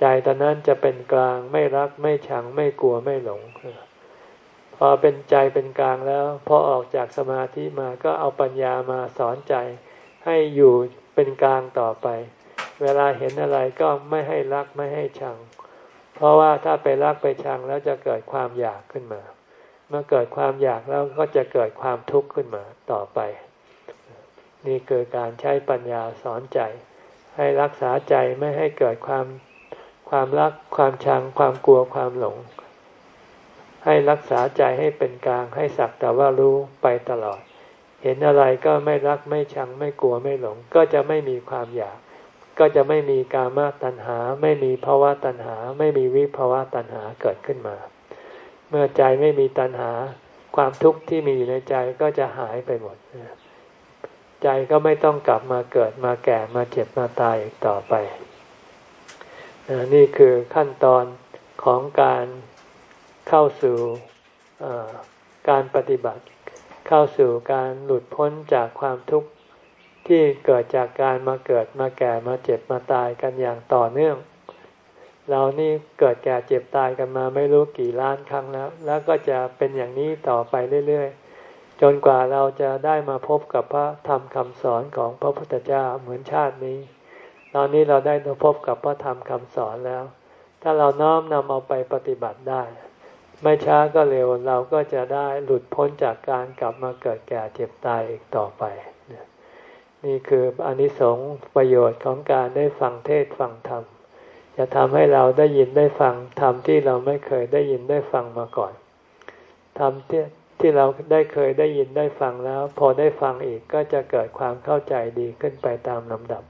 ใจตอนนั้นจะเป็นกลางไม่รักไม่ชังไม่กลัวไม่หลง พอเป็นใจเป็นกลางแล้ว พอออกจากสมาธิมาก็เอาปัญญามาสอนใจ ให้อยู่เป็นกลางต่อไป เวลาเห็นอะไรก็ไม่ให้รักไม่ให้ชัง เพราะว่าถ้าไปรักไปชังแล้วจะเกิดความอยากขึ้นมา เมื่อเกิดความอยากแล้วก็จะเกิดความทุกข์ขึ้นมาต่อไป นี่คือการใช้ปัญญาสอนใจ ให้รักษาใจไม่ให้เกิดความความรักความชังความกลัวความหลง ให้รักษาใจให้เป็นกลางให้สักแต่ว่ารู้ไปตลอด เห็นอะไรก็ไม่รักไม่ชังไม่กลัวไม่หลง ก็จะไม่มีความอยาก ก็จะไม่มีกามตัณหา ไม่มีภาวะตัณหา ไม่มีวิภาวะตัณหาเกิดขึ้นมา เมื่อใจไม่มีตัณหา ความทุกข์ที่มีอยู่ในใจก็จะหายไปหมด ใจก็ไม่ต้องกลับมาเกิดมาแก่มาเจ็บมาตายอีกต่อไป นี่คือขั้นตอนของการเข้าสู่การปฏิบัติ เข้าสู่การหลุดพ้นจากความทุกข์ที่เกิดจากการมาเกิดมาแก่มาเจ็บมาตายกันอย่างต่อเนื่อง เรานี่เกิดแก่เจ็บตายกันมาไม่รู้กี่ล้านครั้งแล้ว แล้วก็จะเป็นอย่างนี้ต่อไปเรื่อยๆ จนกว่าเราจะได้มาพบกับพระธรรมคำสอนของพระพุทธเจ้าเหมือนชาตินี้ ตอนนี้เราได้มาพบกับพระธรรมคำสอนแล้ว ถ้าเราน้อมนำเอาไปปฏิบัติได้ ไม่ช้าก็เร็วเราก็จะได้หลุดพ้นจากการกลับมาเกิดแก่เจ็บตายอีกต่อไป นี่คืออนิสงส์ประโยชน์ของการได้ฟังเทศฟังธรรม จะทำให้เราได้ยินได้ฟังธรรมที่เราไม่เคยได้ยินได้ฟังมาก่อนธรรมที่ ที่เราได้เคยได้ยินได้ฟังแล้ว พอได้ฟังอีกก็จะเกิดความเข้าใจดีขึ้นไปตามลำดับ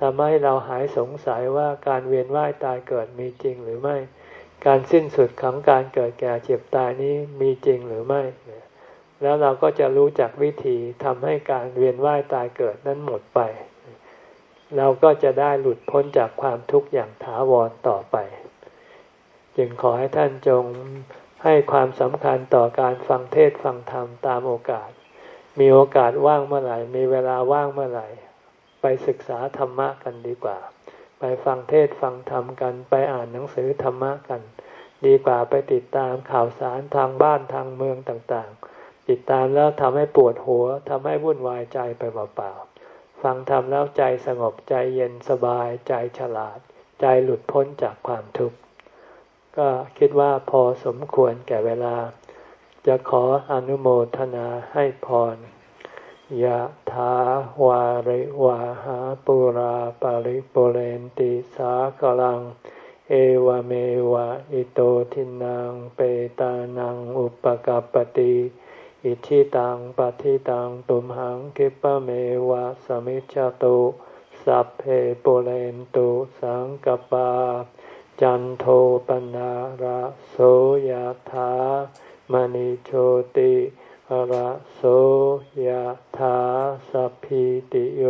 ทำให้เราหายสงสัยว่าการเวียนว่ายตายเกิดมีจริงหรือไม่ การสิ้นสุดของการเกิดแก่เจ็บตายนี้มีจริงหรือไม่ แล้วเราก็จะรู้จักวิธีทำให้การเวียนว่ายตายเกิดนั้นหมดไป เราก็จะได้หลุดพ้นจากความทุกข์อย่างถาวรต่อไป จึงขอให้ท่านจง ให้ความสำคัญต่อการฟังเทศฟังธรรมตามโอกาส มีโอกาสว่างเมื่อไหร่ มีเวลาว่างเมื่อไหร่ ไปศึกษาธรรมะกันดีกว่า ไปฟังเทศฟังธรรมกัน ไปอ่านหนังสือธรรมะกัน ดีกว่าไปติดตามข่าวสารทางบ้านทางเมืองต่างๆ ติดตามแล้วทำให้ปวดหัวทำให้วุ่นวายใจไปเปล่าๆ ฟังธรรมแล้วใจสงบใจเย็นสบายใจฉลาด ใจหลุดพ้นจากความทุกข์ ก็คิดว่าพอสมควรแก่เวลา จะขออนุโมทนาให้พรยะถาวาริวาหาปุราปาริปุเรนติสากลัง เอวเมวะอิโตทินังเปตานังอุปกัปติอิชิตังปฏิตังตุมหังคิปะเมวะสมิจจตุสัพเพปุเรนตุสังกปา จันโทปนาระโสยธามณิโชติระโสยธาสัพพิติโย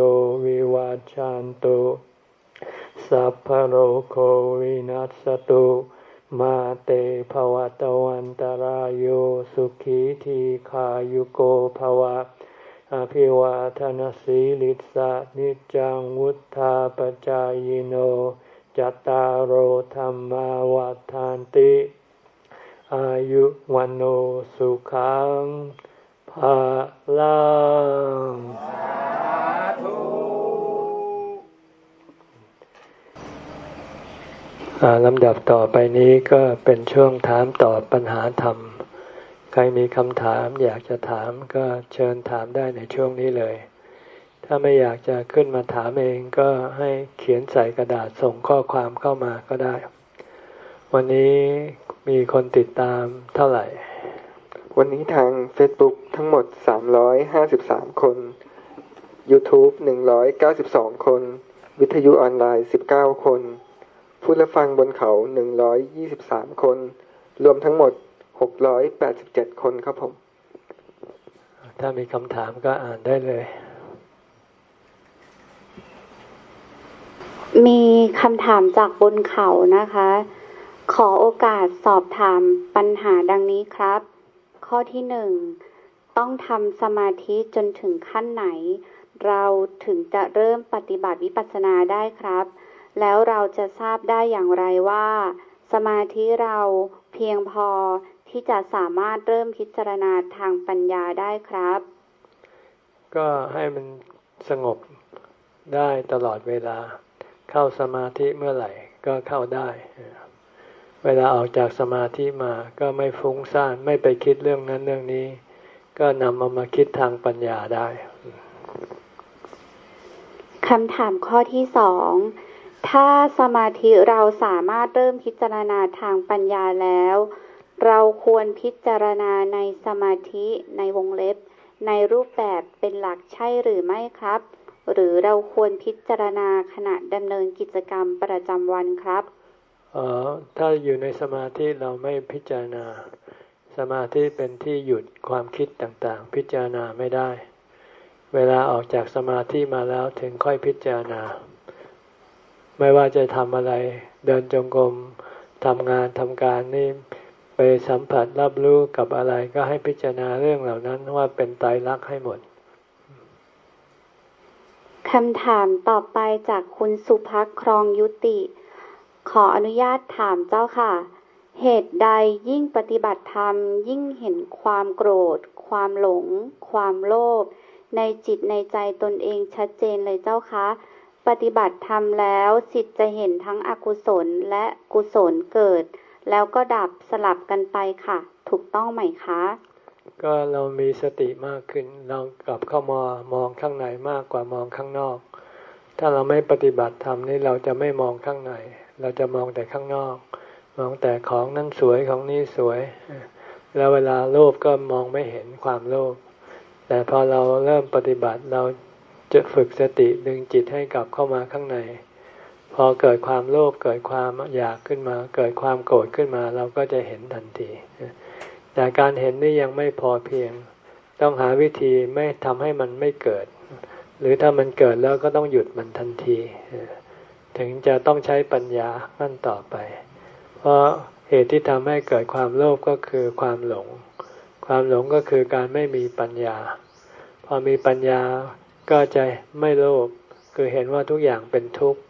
วิวาจันตุสัพพโรโควินัสตุมาเตภวะตวันตารโยสุขีทีขายุโกภวะ อภิวาทนสีลิสะนิจังวุธาปจายโน จตารโหธรรมวาทานติ อายุวันโอสุขังภาลังลำดับต่อไปนี้ก็เป็นช่วงถามตอบปัญหาธรรม ใครมีคำถามอยากจะถามก็เชิญถามได้ในช่วงนี้เลย ถ้าไม่อยากจะขึ้นมาถามเองก็ให้เขียนใส่กระดาษส่งข้อความเข้ามาก็ได้ วันนี้มีคนติดตามเท่าไหร่ วันนี้ทาง Facebook ทั้งหมด 353 คน YouTube 192 คน วิทยุออนไลน์ 19 คน ผู้รับฟังบนเขา 123 คน รวมทั้งหมด 687 คนครับผม ถ้ามีคำถามก็อ่านได้เลย มีคำถามจากบนเขานะคะ ขอโอกาสสอบถามปัญหาดังนี้ครับ ข้อที่หนึ่งต้องทำสมาธิจนถึงขั้นไหน เราถึงจะเริ่มปฏิบัติวิปัสสนาได้ครับ แล้วเราจะทราบได้อย่างไรว่า สมาธิเราเพียงพอที่จะสามารถเริ่มพิจารณาทางปัญญาได้ครับ ก็ให้มันสงบได้ตลอดเวลา เข้าสมาธิเมื่อไหร่ก็เข้าได้ เวลาออกจากสมาธิมาก็ไม่ฟุ้งซ่านไม่ไปคิดเรื่องนั้นเรื่องนี้ ก็นำเอามาคิดทางปัญญาได้คำถามข้อที่สองถ้าสมาธิเราสามารถเริ่มพิจารณาทางปัญญาแล้ว เราควรพิจารณาในสมาธิในวงเล็บ ในรูปแบบเป็นหลักใช่หรือไม่ครับ หรือเราควรพิจารณาขณะดำเนินกิจกรรมประจำวันครับออถ้าอยู่ในสมาธิเราไม่พิจารณา สมาธิเป็นที่หยุดความคิดต่างๆ พิจารณาไม่ได้ เวลาออกจากสมาธิมาแล้วถึงค่อยพิจารณา ไม่ว่าจะทำอะไร เดินจงกรมทำงานทำการนี่ไปสัมผัสรับรู้กับอะไรก็ให้พิจารณาเรื่องเหล่านั้นว่าเป็นไตรลักษณ์ให้หมด คำถามต่อไปจากคุณสุภักครองยุติ ขออนุญาตถามเจ้าค่ะ เหตุใดยิ่งปฏิบัติธรรม ยิ่งเห็นความโกรธ ความหลง ความโลภในจิตในใจตนเองชัดเจนเลยเจ้าคะ ปฏิบัติธรรมแล้วจิตจะเห็นทั้งอกุศลและกุศลเกิด แล้วก็ดับสลับกันไปค่ะ ถูกต้องไหมคะ ก็เรามีสติมากขึ้น เรากลับเข้ามามองข้างในมากกว่ามองข้างนอก ถ้าเราไม่ปฏิบัติธรรมนี่เราจะไม่มองข้างใน เราจะมองแต่ข้างนอก มองแต่ของนั้นสวยของนี้สวย แล้วเวลาโลภก็มองไม่เห็นความโลภ แต่พอเราเริ่มปฏิบัติเราจะฝึกสติดึงจิตให้กลับเข้ามาข้างใน พอเกิดความโลภเกิดความอยากขึ้นมา เกิดความโกรธขึ้นมา เราก็จะเห็นทันที แต่การเห็นนี่ยังไม่พอเพียง ต้องหาวิธีไม่ทำให้มันไม่เกิด หรือถ้ามันเกิดแล้วก็ต้องหยุดมันทันที ถึงจะต้องใช้ปัญญาขั้นต่อไป เพราะเหตุที่ทำให้เกิดความโลภก็คือความหลง ความหลงก็คือการไม่มีปัญญา พอมีปัญญาก็จะไม่โลภ คือเห็นว่าทุกอย่างเป็นทุกข์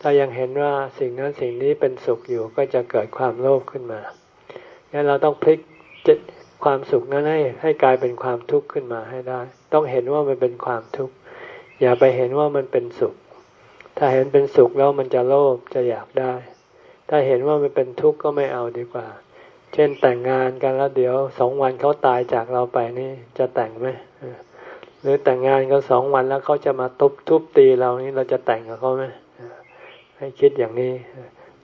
ถ้ายังเห็นว่าสิ่งนั้นสิ่งนี้เป็นสุขอยู่ก็จะเกิดความโลภขึ้นมา งั้นเราต้องพลิกจิตความสุขนั้นให้ให้กลายเป็นความทุกข์ขึ้นมาให้ได้ ต้องเห็นว่ามันเป็นความทุกข์ อย่าไปเห็นว่ามันเป็นสุข ถ้าเห็นเป็นสุขแล้วมันจะโลภจะอยากได้ ถ้าเห็นว่ามันเป็นทุกข์ก็ไม่เอาดีกว่า เช่นแต่งงานกันแล้วเดี๋ยวสองวันเขาตายจากเราไปนี่จะแต่งไหมหรือแต่งงานกันสองวันแล้วเขาจะมาทุบทุบตีเรานี่เราจะแต่งกับเขาไหมให้คิดอย่างนี้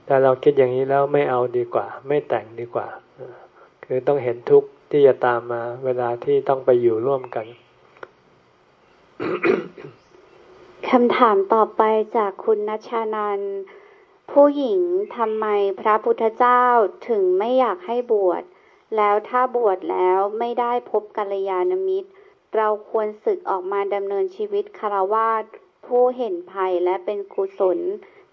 แต่เราคิดอย่างนี้แล้วไม่เอาดีกว่า ไม่แต่งดีกว่า คือต้องเห็นทุกข์ที่จะตามมา เวลาที่ต้องไปอยู่ร่วมกันคำถามต่อไปจากคุณนัชานันผู้หญิงทำไมพระพุทธเจ้าถึงไม่อยากให้บวช แล้วถ้าบวชแล้วไม่ได้พบกัลยาณมิตร เราควรศึกออกมาดำเนินชีวิตคารวาสผู้เห็นภัยและเป็นกุศล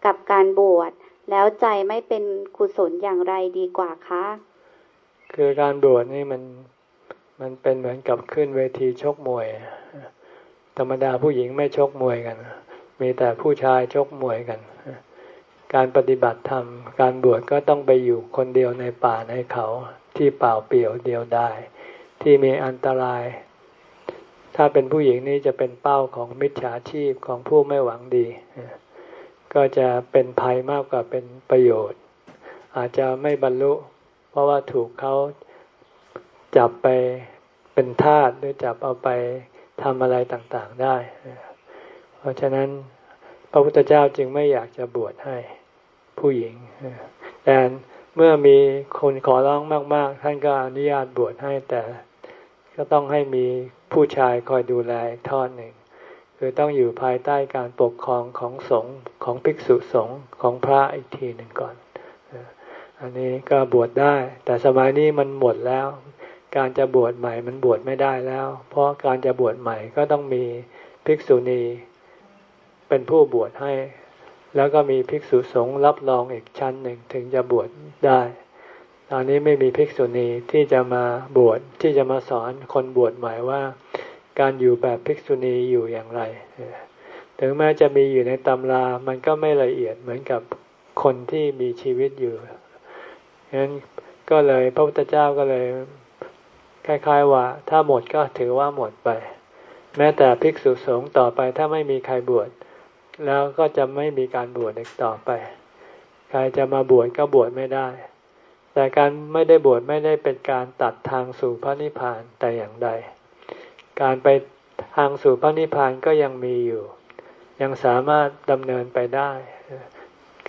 กับการบวช แล้วใจไม่เป็นกุศลอย่างไรดีกว่าคะ คือการบวชนี่มันมันเป็นเหมือนกับขึ้นเวทีชกมวย ธรรมดาผู้หญิงไม่ชกมวยกัน มีแต่ผู้ชายชกมวยกัน การปฏิบัติธรรม การบวชก็ต้องไปอยู่คนเดียวในป่าในเขาที่เปล่าเปลี่ยวเดียวได้ที่มีอันตราย ถ้าเป็นผู้หญิงนี่จะเป็นเป้าของมิจฉาชีพของผู้ไม่หวังดี ก็จะเป็นภัยมากกว่าเป็นประโยชน์ อาจจะไม่บรรลุ เพราะว่าถูกเขาจับไปเป็นทาสหรือจับเอาไปทำอะไรต่างๆได้ เพราะฉะนั้นพระพุทธเจ้าจึงไม่อยากจะบวชให้ผู้หญิง แต่เมื่อมีคนขอร้องมาก ๆ ท่านก็อนุญาตบวชให้แต่ก็ต้องให้มีผู้ชายคอยดูแลอีกทอดหนึ่ง คือต้องอยู่ภายใต้การปกครองของสงฆ์ของภิกษุสงฆ์ของพระอีกทีหนึ่งก่อน อันนี้ก็บวชได้ แต่สมัยนี้มันหมดแล้ว การจะบวชใหม่มันบวชไม่ได้แล้ว เพราะการจะบวชใหม่ก็ต้องมีภิกษุณีเป็นผู้บวชให้ แล้วก็มีภิกษุสงฆ์รับรองอีกชั้นหนึ่งถึงจะบวชได้ ตอนนี้ไม่มีภิกษุณีที่จะมาบวชที่จะมาสอนคนบวชใหม่ว่า การอยู่แบบภิกษุณีอยู่อย่างไร ถึงแม้จะมีอยู่ในตำรา มันก็ไม่ละเอียดเหมือนกับคนที่มีชีวิตอยู่ ฉะนั้นก็เลยพระพุทธเจ้าก็เลยคล้ายๆว่า ถ้าหมดก็ถือว่าหมดไป แม้แต่ภิกษุสงฆ์ต่อไปถ้าไม่มีใครบวชแล้วก็จะไม่มีการบวชอีกต่อไป ใครจะมาบวชก็บวชไม่ได้ แต่การไม่ได้บวชไม่ได้เป็นการตัดทางสู่พระนิพพานแต่อย่างใด การไปทางสู่พระนิพพานก็ยังมีอยู่ ยังสามารถดำเนินไปได้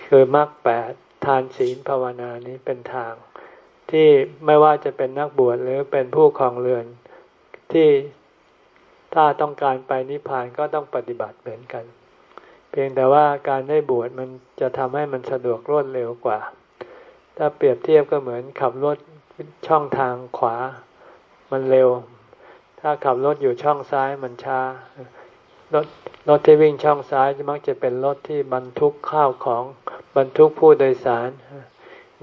คือมรรคแปด ทานศีลภาวนานี้เป็นทาง ที่ไม่ว่าจะเป็นนักบวชหรือเป็นผู้ครองเรือน ที่ถ้าต้องการไปนิพพานก็ต้องปฏิบัติเหมือนกัน เพียงแต่ว่าการได้บวชมันจะทำให้มันสะดวกรวดเร็วกว่า ถ้าเปรียบเทียบก็เหมือนขับรถช่องทางขวามันเร็ว ถ้าขับรถอยู่ช่องซ้ายมันช้า รถรถที่วิ่งช่องซ้ายมักจะเป็นรถที่บรรทุกข้าวของบรรทุกผู้โดยสาร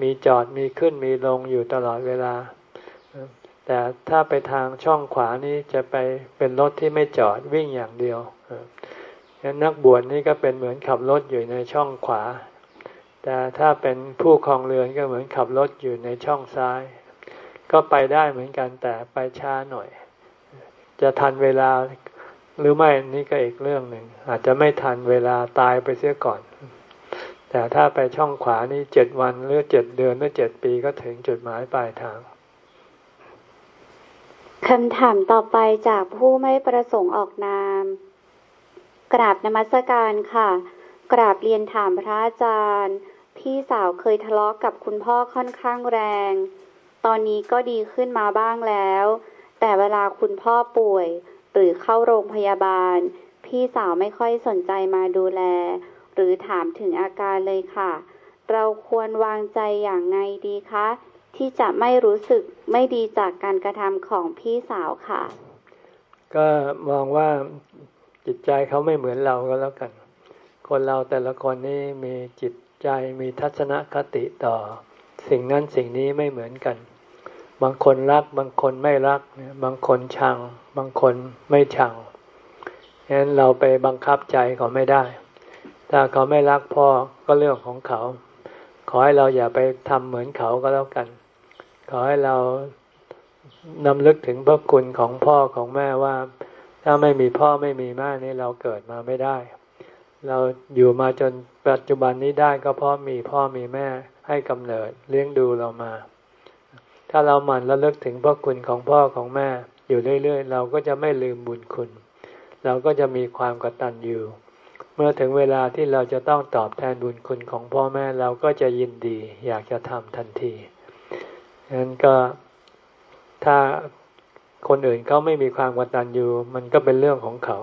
มีจอดมีขึ้นมีลงอยู่ตลอดเวลา แต่ถ้าไปทางช่องขวานี้จะไปเป็นรถที่ไม่จอดวิ่งอย่างเดียวงั้นนักบวชนี่ก็เป็นเหมือนขับรถอยู่ในช่องขวา แต่ถ้าเป็นผู้คลองเรือนก็เหมือนขับรถอยู่ในช่องซ้าย ก็ไปได้เหมือนกันแต่ไปช้าหน่อย จะทันเวลา หรือไม่นี่ก็อีกเรื่องหนึ่ง อาจจะไม่ทันเวลาตายไปเสียก่อน แต่ถ้าไปช่องขวานี่เจ็ดวันหรือเจ็ดเดือนหรือเจ็ดปีก็ถึงจุดหมายปลายทางคำถามต่อไปจากผู้ไม่ประสงค์ออกนาม กราบนมัสการค่ะ กราบเรียนถามพระอาจารย์ พี่สาวเคยทะเลาะกกับคุณพ่อค่อนข้างแรง ตอนนี้ก็ดีขึ้นมาบ้างแล้ว แต่เวลาคุณพ่อป่วย หรือเข้าโรงพยาบาล พี่สาวไม่ค่อยสนใจมาดูแล หรือถามถึงอาการเลยค่ะ เราควรวางใจอย่างไงดีคะ ที่จะไม่รู้สึกไม่ดีจากการกระทำของพี่สาวค่ะ ก็มองว่าจิตใจเขาไม่เหมือนเราก็แล้วกัน คนเราแต่ละคนนี่มีจิตใจมีทัศนคติต่อ สิ่งนั้นสิ่งนี้ไม่เหมือนกัน บางคนรัก บางคนไม่รัก บางคนชัง บางคนไม่ชังฉะนั้นเราไปบังคับใจเขาไม่ได้ ถ้าเขาไม่รักพ่อก็เรื่องของเขา ขอให้เราอย่าไปทำเหมือนเขาก็แล้วกัน ขอให้เรานำลึกถึงพระคุณของพ่อของแม่ว่า ถ้าไม่มีพ่อไม่มีแม่นี่เราเกิดมาไม่ได้ เราอยู่มาจนปัจจุบันนี้ได้ก็เพราะมีพ่อมีแม่ให้กำเนิดเลี้ยงดูเรามา ถ้าเราหมั่นระลึกถึงพระคุณของพ่อของแม่ อยู่เรื่อยๆ เราก็จะไม่ลืมบุญคุณ เราก็จะมีความกตัญญูเมื่อถึงเวลาที่เราจะต้องตอบแทนบุญคุณของพ่อแม่เราก็จะยินดี อยากจะทำทันทีฉะนั้นก็ถ้าคนอื่นเขาไม่มีความกตัญญูมันก็เป็นเรื่องของเขา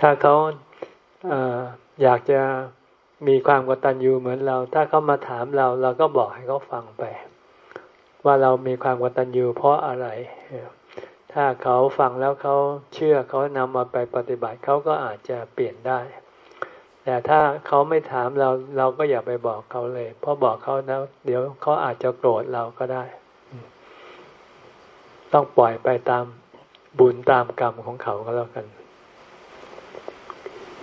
ถ้าเขาอยากจะมีความกตัญญูเหมือนเรา ถ้าเขามาถามเราเราก็บอกให้เขาฟังไป ว่าเรามีความกตัญญูเพราะอะไร ถ้าเขาฟังแล้วเขาเชื่อเขานำมาไปปฏิบัติเขาก็อาจจะเปลี่ยนได้ แต่ถ้าเขาไม่ถามเราเราก็อย่าไปบอกเขาเลย เพราะบอกเขาแล้ว เดี๋ยวเขาอาจจะโกรธเราก็ได้ ต้องปล่อยไปตามบุญตามกรรมของเขาก็แล้วกัน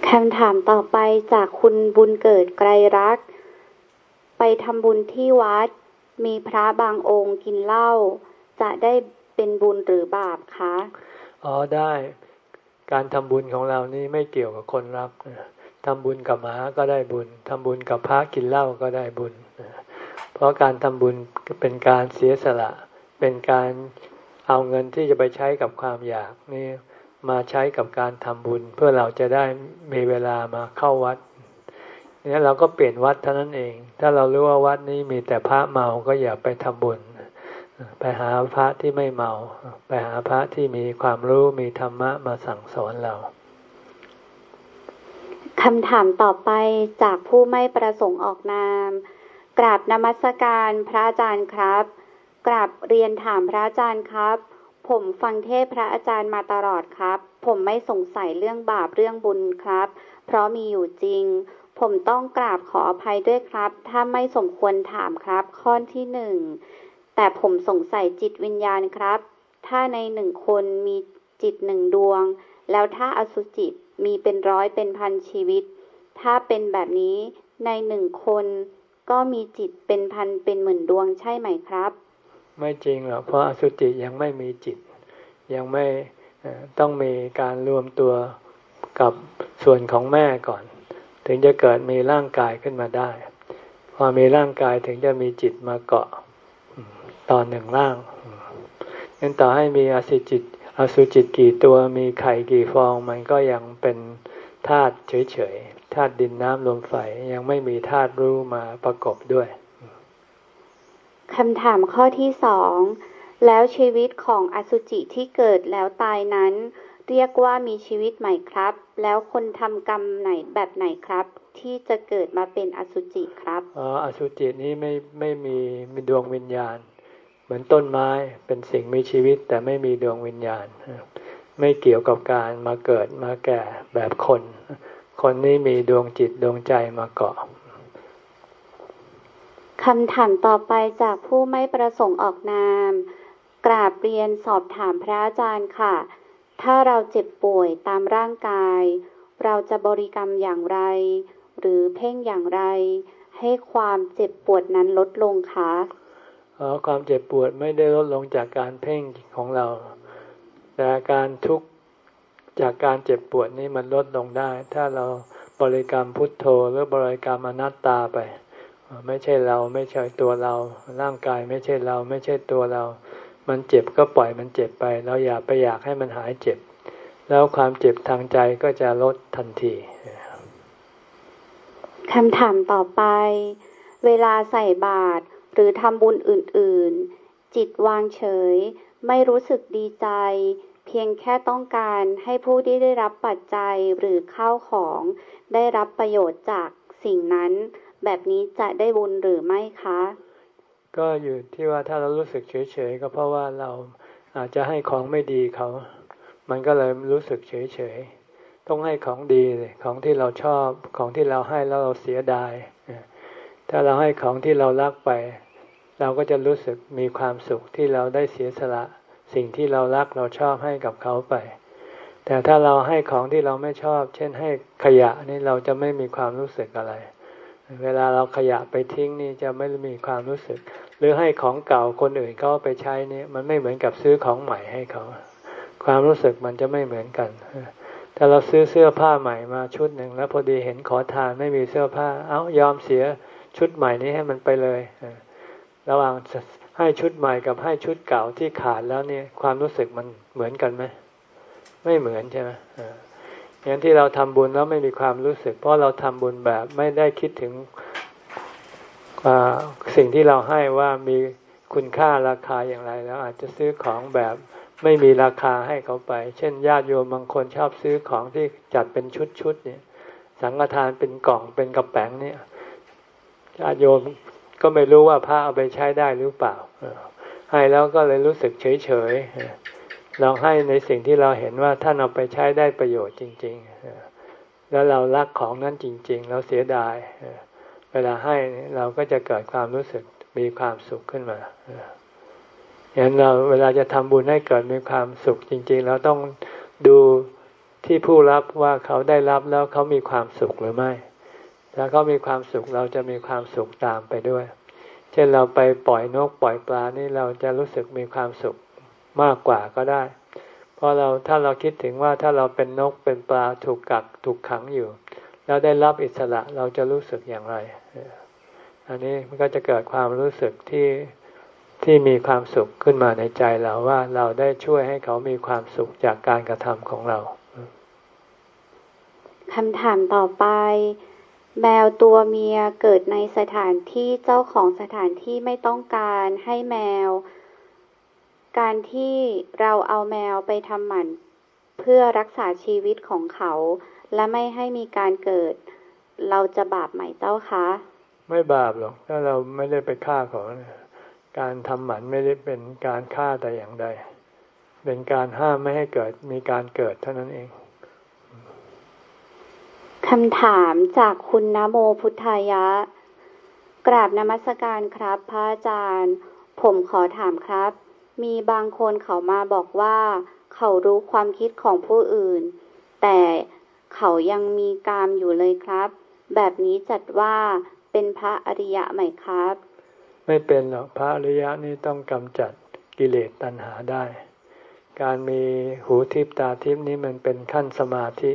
คำถามต่อไปจากคุณบุญเกิดไกรรัก ไปทำบุญที่วัด มีพระบางองค์กินเหล้าจะได้ เป็นบุญหรือบาปคะอ๋อได้การทำบุญของเรานี่ไม่เกี่ยวกับคนรับทำบุญกับหมาก็ได้บุญทำบุญกับพระกินเหล้าก็ได้บุญ เพราะการทำบุญเป็นการเสียสละ เป็นการเอาเงินที่จะไปใช้กับความอยากนี่มาใช้กับการทำบุญ เพื่อเราจะได้มีเวลามาเข้าวัดเนี่ยเราก็เปลี่ยนวัดเท่านั้นเอง ถ้าเรารู้ว่าวัดนี้มีแต่พระเมาก็อย่าไปทำบุญ ไปหาพระที่ไม่เมา ไปหาพระที่มีความรู้มีธรรมะมาสั่งสอนเราคำถามต่อไปจากผู้ไม่ประสงค์ออกนาม กราบนมัสการพระอาจารย์ครับ กราบเรียนถามพระอาจารย์ครับ ผมฟังเทศพระอาจารย์มาตลอดครับ ผมไม่สงสัยเรื่องบาปเรื่องบุญครับ เพราะมีอยู่จริง ผมต้องกราบขออภัยด้วยครับ ถ้าไม่สมควรถามครับ ข้อที่หนึ่ง แต่ผมสงสัยจิตวิญญาณครับ ถ้าในหนึ่งคนมีจิตหนึ่งดวง แล้วถ้าอสุจิตมีเป็นร้อยเป็นพันชีวิต ถ้าเป็นแบบนี้ในหนึ่งคนก็มีจิตเป็นพันเป็นหมื่นดวงใช่ไหมครับ ไม่จริงหรอกเพราะอสุจิยังไม่มีจิต ยังไม่ต้องมีการรวมตัวกับส่วนของแม่ก่อน ถึงจะเกิดมีร่างกายขึ้นมาได้ พอมีร่างกายถึงจะมีจิตมาเกาะ ตอนหนึ่งร่างงั้นต่อให้มีอสุจิตอสุจิตกี่ตัวมีไข่กี่ฟอง มันก็ยังเป็นธาตุเฉยๆธาตุดินน้ำลมไฟยังไม่มีธาตุรู้มาประกอบด้วยคำถามข้อที่สองแล้วชีวิตของอสุจิที่เกิดแล้วตายนั้น เรียกว่ามีชีวิตใหม่ครับ แล้วคนทำกรรมไหนแบบไหนครับ ที่จะเกิดมาเป็นอสุจิครับอ๋ออสุจินี้ไม่ไม่มีมีดวงวิญญาณ มือนต้นไม้เป็นสิ่งมีชีวิตแต่ไม่มีดวงวิญญาณ ไม่เกี่ยวกับการมาเกิดมาแก่แบบคน คนนี้มีดวงจิตดวงใจมาเกาะคำถามต่อไปจากผู้ไม่ประสงค์ออกนาม กราบเรียนสอบถามพระอาจารย์ค่ะ ถ้าเราเจ็บป่วยตามร่างกาย เราจะบริกรรมอย่างไร หรือเพ่งอย่างไร ให้ความเจ็บปวดนั้นลดลงคะ ความเจ็บปวดไม่ได้ลดลงจากการเพ่งของเรา แต่การทุกข์จากการเจ็บปวดนี้มันลดลงได้ ถ้าเราบริกรรมพุทโธหรือบริกรรมอนัตตาไป ไม่ใช่เราไม่ใช่ตัวเรา ร่างกายไม่ใช่เราไม่ใช่ตัวเรา มันเจ็บก็ปล่อยมันเจ็บไป เราอย่าไปอยากให้มันหายเจ็บ แล้วความเจ็บทางใจก็จะลดทันทีคำถามต่อไป เวลาใส่บาตร หรือทำบุญอื่นๆ จิตวางเฉย ไม่รู้สึกดีใจ เพียงแค่ต้องการให้ผู้ที่ได้รับปัจจัยหรือข้าวของ ได้รับประโยชน์จากสิ่งนั้น แบบนี้จะได้บุญหรือไม่คะ ก็อยู่ที่ว่าถ้าเรารู้สึกเฉยๆ ก็เพราะว่าเราอาจจะให้ของไม่ดีเขา มันก็เลยรู้สึกเฉยๆ ต้องให้ของดี ของที่เราชอบ ของที่เราให้แล้วเราเสียดาย ถ้าเราให้ของที่เรารักไป เราก็จะรู้สึกมีความสุขที่เราได้เสียสละ สิ่งที่เรารักเราชอบให้กับเขาไป แต่ถ้าเราให้ของที่เราไม่ชอบ เช่นให้ขยะนี่เราจะไม่มีความรู้สึกอะไร เวลาเราขยะไปทิ้งนี่จะไม่มีความรู้สึก หรือให้ของเก่าคนอื่นเขาไปใช้นี่มันไม่เหมือนกับซื้อของใหม่ให้เขา ความรู้สึกมันจะไม่เหมือนกันถ้าเราซื้อเสื้อผ้าใหม่มาชุดหนึ่งแล้วพอดีเห็นขอทานไม่มีเสื้อผ้า เอา้ายอมเสีย ชุดใหม่นี้ให้มันไปเลยระหว่างให้ชุดใหม่กับให้ชุดเก่าที่ขาดแล้วเนี่ยความรู้สึกมันเหมือนกันไหมไม่เหมือนใช่ไหมอย่างที่เราทำบุญแล้วไม่มีความรู้สึก เพราะเราทำบุญแบบไม่ได้คิดถึงสิ่งที่เราให้ว่ามีคุณค่าราคาอย่างไรแล้วอาจจะซื้อของแบบไม่มีราคาให้เขาไป เช่น ญาติโยมบางคนชอบซื้อของที่จัดเป็นชุดๆเนี่ย สังฆทานเป็นกล่องเป็นกระแป๋งเนี่ย ญาติโยมก็ไม่รู้ว่าพระเอาไปใช้ได้หรือเปล่า ให้แล้วก็เลยรู้สึกเฉยๆเราให้ในสิ่งที่เราเห็นว่าท่านเอาไปใช้ได้ประโยชน์จริง ๆ แล้วเรารักของนั้นจริง ๆ เราเสียดาย เวลาให้เราก็จะเกิดความรู้สึกมีความสุขขึ้นมาอย่างนั้นเราเวลาจะทำบุญให้เกิดมีความสุขจริง ๆ เราต้องดูที่ผู้รับว่าเขาได้รับแล้วเขามีความสุขหรือไม่ ถ้าเขามีความสุขเราจะมีความสุขตามไปด้วย เช่นเราไปปล่อยนกปล่อยปลานี่เราจะรู้สึกมีความสุขมากกว่าก็ได้ เพราะเราถ้าเราคิดถึงว่าถ้าเราเป็นนกเป็นปลาถูกกักถูกขังอยู่ แล้วได้รับอิสระเราจะรู้สึกอย่างไร อันนี้มันก็จะเกิดความรู้สึกที่ที่มีความสุขขึ้นมาในใจเราว่าเราได้ช่วยให้เขามีความสุขจากการกระทำของเราคำถามต่อไป แมวตัวเมียเกิดในสถานที่เจ้าของสถานที่ไม่ต้องการให้แมว การที่เราเอาแมวไปทำหมัน เพื่อรักษาชีวิตของเขา และไม่ให้มีการเกิด เราจะบาปไหมเจ้าคะ ไม่บาปหรอกถ้าเราไม่ได้ไปฆ่าเขาการทำหมันไม่ได้เป็นการฆ่าแต่อย่างใด เป็นการห้ามไม่ให้เกิดมีการเกิดเท่านั้นเอง คำถามจากคุณนโมพุทธายะ กราบนมัสการครับ พระอาจารย์ ผมขอถามครับ มีบางคนเขามาบอกว่า เขารู้ความคิดของผู้อื่น แต่เขายังมีกามอยู่เลยครับ แบบนี้จัดว่าเป็นพระอริยะไหมครับ ไม่เป็นหรอกพระอริยะนี่ต้องกำจัดกิเลสตัณหาได้ การมีหูทิพตาทิพนี้มันเป็นขั้นสมาธิ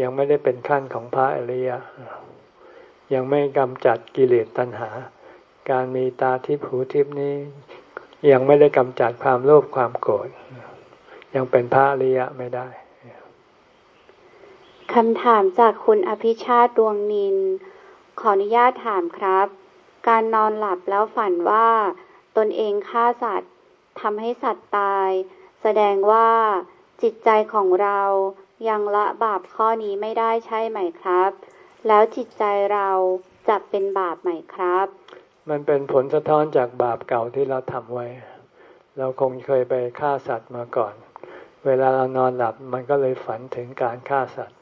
ยังไม่ได้เป็นขั้นของพระอริยะ ยังไม่กำจัดกิเลสตัณหา การมีตาทิพหูทิพนี้ ยังไม่ได้กำจัดความโลภความโกรธยังเป็นพระอริยะไม่ได้คำถามจากคุณอภิชาติดวงนิน ขออนุญาตถามครับ การนอนหลับแล้วฝันว่า ตนเองฆ่าสัตว์ทำให้สัตว์ตาย แสดงว่าจิตใจของเรา ยังละบาปข้อนี้ไม่ได้ใช่ไหมครับ แล้วจิตใจเราจะเป็นบาปไหมครับ มันเป็นผลสะท้อนจากบาปเก่าที่เราทำไว้ เราคงเคยไปฆ่าสัตว์มาก่อน เวลาเรานอนหลับมันก็เลยฝันถึงการฆ่าสัตว์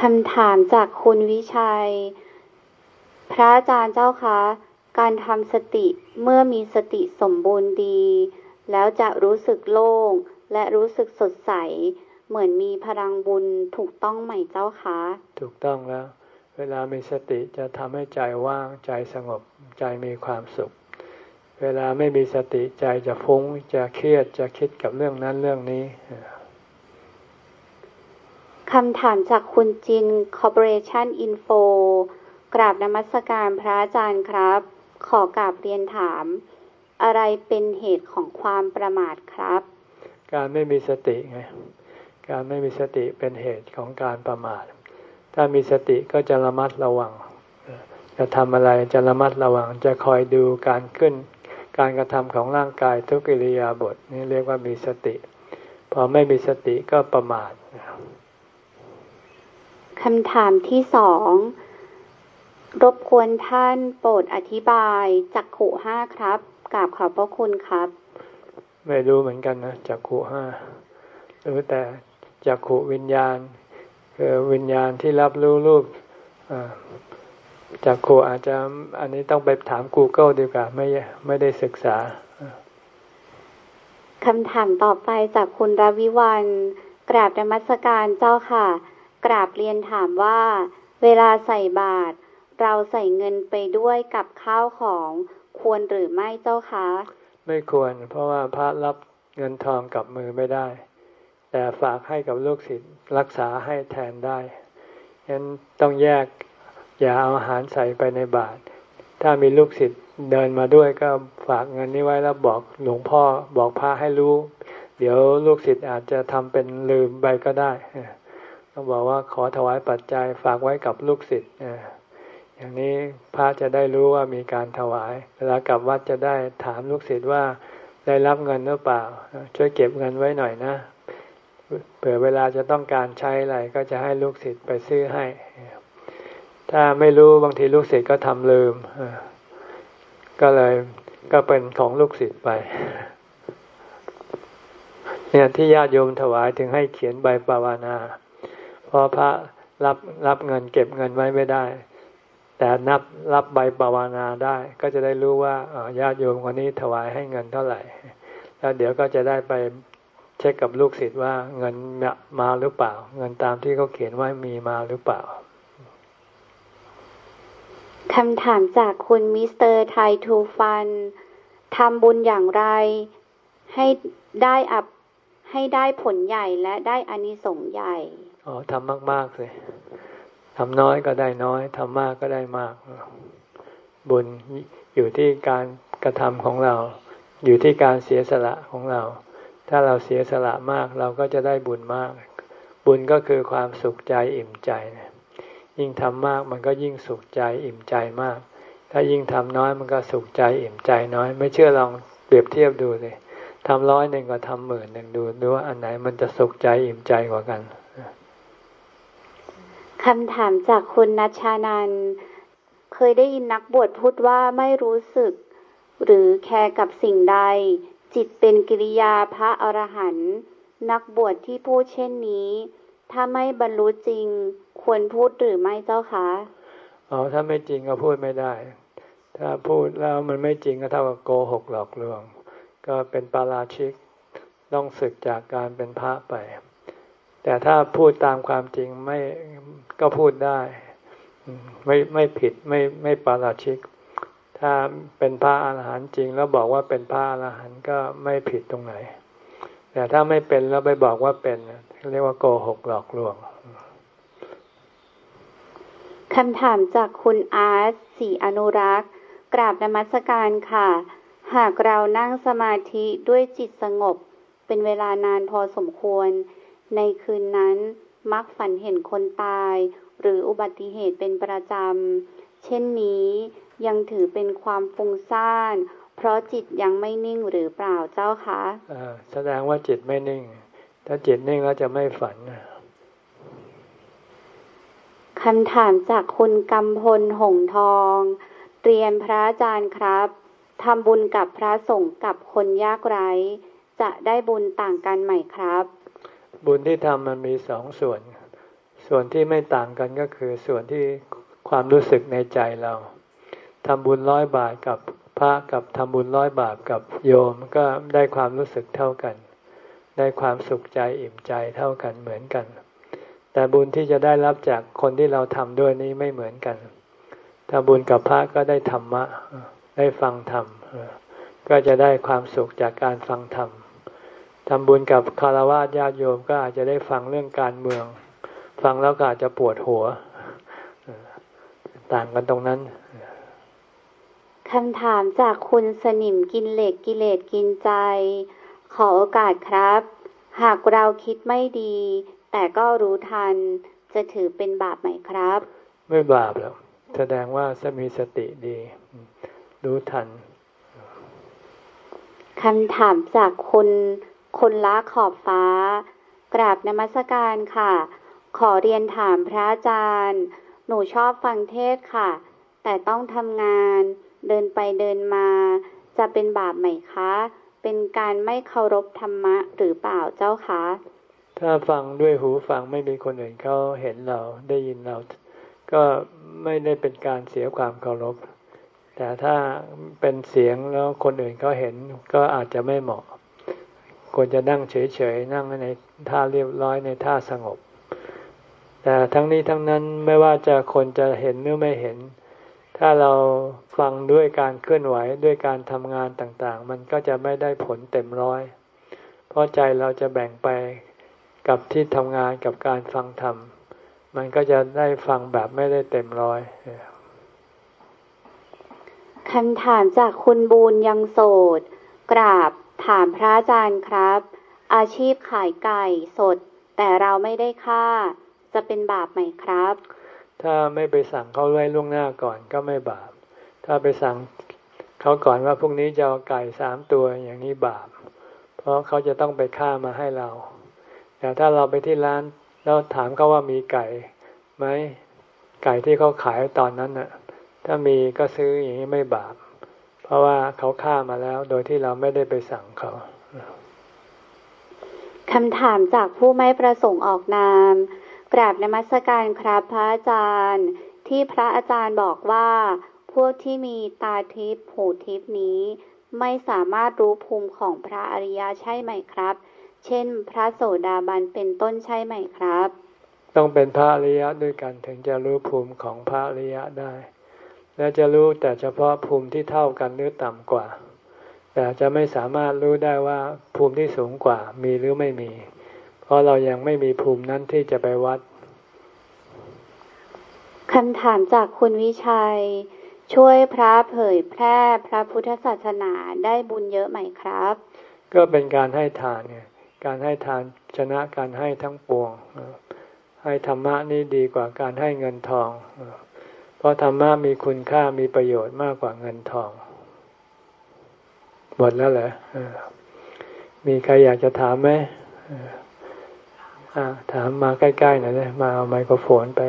คำถามจากคุณวิชัย พระอาจารย์เจ้าคะ การทำสติเมื่อมีสติสมบูรณ์ดี แล้วจะรู้สึกโล่ง และรู้สึกสดใส เหมือนมีพลังบุญถูกต้องไหมเจ้าคะ ถูกต้องแล้ว เวลามีสติจะทำให้ใจว่างใจสงบใจมีความสุข เวลาไม่มีสติใจจะฟุ้งจะเครียดจะคิดกับเรื่องนั้นเรื่องนี้คำถามจากคุณจิน Corporation Info กราบนมัสการพระอาจารย์ครับ ขอกราบเรียนถาม อะไรเป็นเหตุของความประมาทครับ การไม่มีสติไงการไม่มีสติเป็นเหตุของการประมาท ถ้ามีสติก็จะระมัดระวัง จะทำอะไรจะระมัดระวัง จะคอยดูการขึ้น การกระทำของร่างกายทุกิริยาบทนี่เรียกว่ามีสติ พอไม่มีสติก็ประมาทคำถามที่สอง รบกวนท่านโปรดอธิบายจักขู่ห้าครับกราบขอบพระคุณครับ ไม่รู้เหมือนกันนะจักขู่ห้ารู้แต่จักขู่วิญญาณ คือวิญญาณที่รับรู้รูปจักขู่อาจจะอันนี้ต้องไปถาม Google ดีกว่าไม่ไม่ได้ศึกษาคำถามต่อไปจากคุณรวิวันกราบธรรมสการเจ้าค่ะ กราบเรียนถามว่า เวลาใส่บาตรเราใส่เงินไปด้วยกับข้าวของควรหรือไม่เจ้าคะ ไม่ควร เพราะว่าพระรับเงินทองกับมือไม่ได้ แต่ฝากให้กับลูกศิษย์รักษาให้แทนได้ฉะนั้นต้องแยกอย่าเอาอาหารใส่ไปในบาตรถ้ามีลูกศิษย์เดินมาด้วยก็ฝากเงินนี้ไว้แล้วบอกหลวงพ่อบอกพระให้รู้ เดี๋ยวลูกศิษย์อาจจะทำเป็นลืมไปก็ได้ต้องบอกว่าขอถวายปัจจัยฝากไว้กับลูกศิษย์ อย่างนี้พระจะได้รู้ว่ามีการถวาย เวลากลับวัดจะได้ถามลูกศิษย์ว่าได้รับเงินหรือเปล่า ช่วยเก็บเงินไว้หน่อยนะเผื่อเวลาจะต้องการใช้อะไรก็จะให้ลูกศิษย์ไปซื้อให้ ถ้าไม่รู้บางทีลูกศิษย์ก็ทำลืม ก็เลยก็เป็นของลูกศิษย์ไป เนี่ยที่ญาติโยมถวายถึงให้เขียนใบปาวานาพราะพระรับรับเงินเก็บเงินไว้ไม่ได้ แต่นับรับใบปวานาได้ ก็จะได้รู้ว่าญาติโยมคนนี้ถวายให้เงินเท่าไหร่ แล้วเดี๋ยวก็จะได้ไปเช็คกับลูกศิษย์ว่าเงินมาหรือเปล่า เงินตามที่เขาเขียนไว้มีมาหรือเปล่าคำถามจากคุณมิสเตอร์ไททูฟันทำบุญอย่างไร ให้ได้อับให้ได้ผลใหญ่และได้อานิสงส์ใหญ่ อ๋อทำมาก ๆ เลยทำน้อยก็ได้น้อยทำมากก็ได้มาก บุญอยู่ที่การกระทำของเรา อยู่ที่การเสียสละของเรา ถ้าเราเสียสละมากเราก็จะได้บุญมาก บุญก็คือความสุขใจอิ่มใจนะยิ่งทำมากมันก็ยิ่งสุขใจอิ่มใจมาก ถ้ายิ่งทำน้อยมันก็สุขใจอิ่มใจน้อย ไม่เชื่อลองเปรียบเทียบดูเลยทำร้อยหนึ่งก็ทำหมื่นหนึ่งดูดูว่าอันไหนมันจะสุขใจอิ่มใจกว่ากัน คำถามจากคุณนัชชานัน เคยได้ยินนักบวชพูดว่าไม่รู้สึก หรือแคร์กับสิ่งใด จิตเป็นกิริยาพระอรหันต์นักบวชที่พูดเช่นนี้ ถ้าไม่บรรลุจริง ควรพูดหรือไม่เจ้าคะอ๋อถ้าไม่จริงก็พูดไม่ได้ ถ้าพูดแล้วมันไม่จริงก็เท่ากับโกหกหลอกลวง ก็เป็นปาราชิก ต้องศึกจากการเป็นพระไป แต่ถ้าพูดตามความจริงไม่ ก็พูดได้ ไม่ไม่ผิดไม่ไม่ปาราชิก ถ้าเป็นพระอาหารหันต์จริง แล้วบอกว่าเป็นพระอาหารหันต์ก็ไม่ผิดตรงไหน แต่ถ้าไม่เป็นแล้วไปบอกว่าเป็นเรียกว่าโกหกหลอกลวงคำถามจากคุณอาร์ตสีอนุรักษ์ กราบนมัสการค่ะ หากเรานั่งสมาธิด้วยจิตสงบ เป็นเวลานานพอสมควร ในคืนนั้น มักฝันเห็นคนตาย หรืออุบัติเหตุเป็นประจำ เช่นนี้ยังถือเป็นความฟุ้งซ่าน เพราะจิตยังไม่นิ่งหรือเปล่าเจ้าคะแสดงว่าจิตไม่นิ่ง ถ้าจิตนิ่งแล้วจะไม่ฝันคำถามจากคุณกำพลหงทองเรียนพระอาจารย์ครับทำบุญกับพระสงฆ์กับคนยากไร้ จะได้บุญต่างกันไหมครับ บุญที่ทำมันมีสองส่วน ส่วนที่ไม่ต่างกันก็คือส่วนที่ความรู้สึกในใจเราทำบุญร้อยบาทกับพระกับทำบุญร้อยบาทกับโยมก็ได้ความรู้สึกเท่ากัน ได้ความสุขใจอิ่มใจเท่ากันเหมือนกัน แต่บุญที่จะได้รับจากคนที่เราทำด้วยนี้ไม่เหมือนกันถ้าบุญกับพระก็ได้ธรรมะ ได้ฟังธรรม ก็จะได้ความสุขจากการฟังธรรม ทำบุญกับคารวะญาติโยมก็อาจจะได้ฟังเรื่องการเมือง ฟังแล้วก็อาจจะปวดหัว ต่างกันตรงนั้นคำถามจากคุณสนิมกินเหล็กกิเลสกินใจ ขอโอกาสครับ หากเราคิดไม่ดี แต่ก็รู้ทัน จะถือเป็นบาปไหมครับ ไม่บาปหรอกแสดงว่าจะมีสติดี รู้ทันคำถามจากคุณ คนละขอบฟ้า กราบนมัสการค่ะ ขอเรียนถามพระอาจารย์ หนูชอบฟังเทศค่ะ แต่ต้องทำงานเดินไปเดินมา จะเป็นบาปไหมคะ เป็นการไม่เคารพธรรมะหรือเปล่าเจ้าคะถ้าฟังด้วยหูฟังไม่มีคนอื่นเขาเห็นเราได้ยินเรา ก็ไม่ได้เป็นการเสียความเคารพ แต่ถ้าเป็นเสียงแล้วคนอื่นเขาเห็นก็อาจจะไม่เหมาะ ควรจะนั่งเฉยๆ นั่งในท่าเรียบร้อยในท่าสงบ แต่ทั้งนี้ทั้งนั้นไม่ว่าจะคนจะเห็นหรือไม่เห็น ถ้าเราฟังด้วยการเคลื่อนไหวด้วยการทำงานต่างๆ มันก็จะไม่ได้ผลเต็มร้อย เพราะใจเราจะแบ่งไปกับที่ทำงานกับการฟังธรรม มันก็จะได้ฟังแบบไม่ได้เต็มร้อยคำถามจากคุณบูญยังโสด กราบ ถามพระอาจารย์ครับ อาชีพขายไก่สด แต่เราไม่ได้ค่า จะเป็นบาปไหมครับ ถ้าไม่ไปสั่งเขาไว้ล่วงหน้าก่อนก็ไม่บาป ถ้าไปสั่งเขาก่อนว่าพรุ่งนี้จะเอาไก่สามตัวอย่างนี้บาป เพราะเขาจะต้องไปฆ่ามาให้เรา แต่ถ้าเราไปที่ร้านแล้วถามเขาว่ามีไก่ไหมไก่ที่เขาขายตอนนั้นน่ะ ถ้ามีก็ซื้ออย่างนี้ไม่บาป ราะว่าเขาฆ่ามาแล้วโดยที่เราไม่ได้ไปสั่งเขาคำถามจากผู้ไม่ประสงค์ออกนามกราบนมัสการครับพระอาจารย์ ที่พระอาจารย์บอกว่า พวกที่มีตาทิพย์หูทิพย์นี้ ไม่สามารถรู้ภูมิของพระอริยะใช่ไหมครับ เช่น พระโสดาบันเป็นต้นใช่ไหมครับ ต้องเป็นพระอริยะด้วยกันถึงจะรู้ภูมิของพระอริยะได้ และจะรู้แต่เฉพาะภูมิที่เท่ากันหรือต่ำกว่า แต่จะไม่สามารถรู้ได้ว่าภูมิที่สูงกว่ามีหรือไม่มีพราะเรายังไม่มีภูมินั้นที่จะไปวัดคำถามจากคุณวิชัย ช่วยพระเผยแพร่พระพุทธศาสนาได้บุญเยอะไหมครับ ก็เป็นการให้ทานเนี่ยการให้ทานชนะการให้ทั้งปวงให้ธรรมะนี่ดีกว่าการให้เงินทอง เพราะธรรมะมีคุณค่ามีประโยชน์มากกว่าเงินทอง หมดแล้วเหรอมีใครอยากจะถามไหมถามมาใกล้ๆหน่อยเลยมาเอาไมโครโฟนไป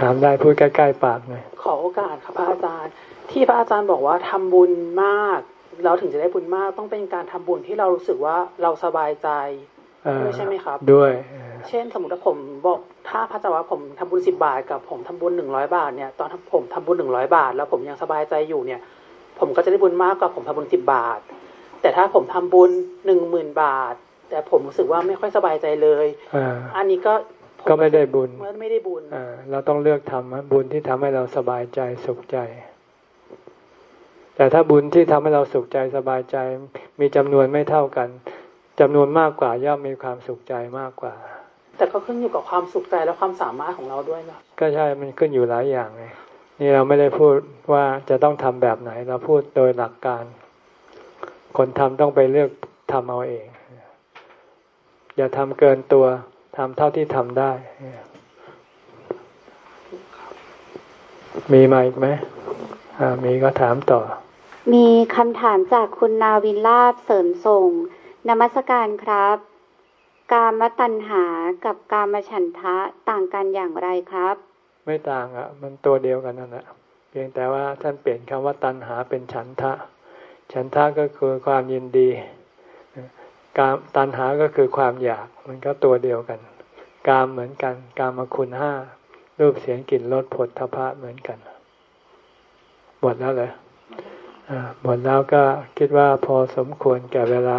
ถามได้พูดใกล้ๆปากหน่อยขอโอกาสครับพระอาจารย์ ที่พระอาจารย์บอกว่าทำบุญมาก เราถึงจะได้บุญมากต้องเป็นการทำบุญที่เรารู้สึกว่าเราสบายใจ ใช่ไหมครับ ด้วย เช่นสมมติว่าผมบอกถ้าพระอาจารย์ว่าผมทำบุญสิบบาท กับผมทำบุญหนึ่งร้อยบาทเนี่ยตอนผมทำบุญหนึ่งร้อยบาท แล้วผมยังสบายใจอยู่เนี่ย ผมก็จะได้บุญมากกว่าผมทำบุญสิบบาท แต่ถ้าผมทำบุญหนึ่งหมื่นบาท แต่ผมรู้สึกว่าไม่ค่อยสบายใจเลยอันนี้ก็ก็ไม่ได้บุญไม่ได้บุญเราต้องเลือกทำบุญที่ทำให้เราสบายใจสุขใจ แต่ถ้าบุญที่ทำให้เราสุขใจสบายใจ มีจำนวนไม่เท่ากัน จำนวนมากกว่าย่อมมีความสุขใจมากกว่า แต่ก็ขึ้นอยู่กับความสุขใจและความสามารถของเราด้วยนะก็ใช่มันขึ้นอยู่หลายอย่างไงนี่เราไม่ได้พูดว่าจะต้องทำแบบไหน เราพูดโดยหลักการ คนทำต้องไปเลือกทำเอาเอง อย่าทำเกินตัวทำเท่าที่ทำได้ มีมาอีกไหมมีก็ถามต่อ มีคำถามจากคุณนาวินลาบเสริมส่ง นมัสการครับ กามตัณหากับกามฉันทะต่างกันอย่างไรครับ ไม่ต่างอะ มันตัวเดียวกันนั่นแหละเพียงแต่ว่าท่านเปลี่ยนคำว่าตัณหาเป็นฉันทะ ฉันทะก็คือความยินดีกามตัณหาก็คือความอยาก มันก็ตัวเดียวกัน กามเหมือนกัน กามคุณห้ารูปเสียงกลิ่นรสผลทพะเหมือนกันหมดแล้วเลยหมดแล้วก็คิดว่าพอสมควรแก่เวลา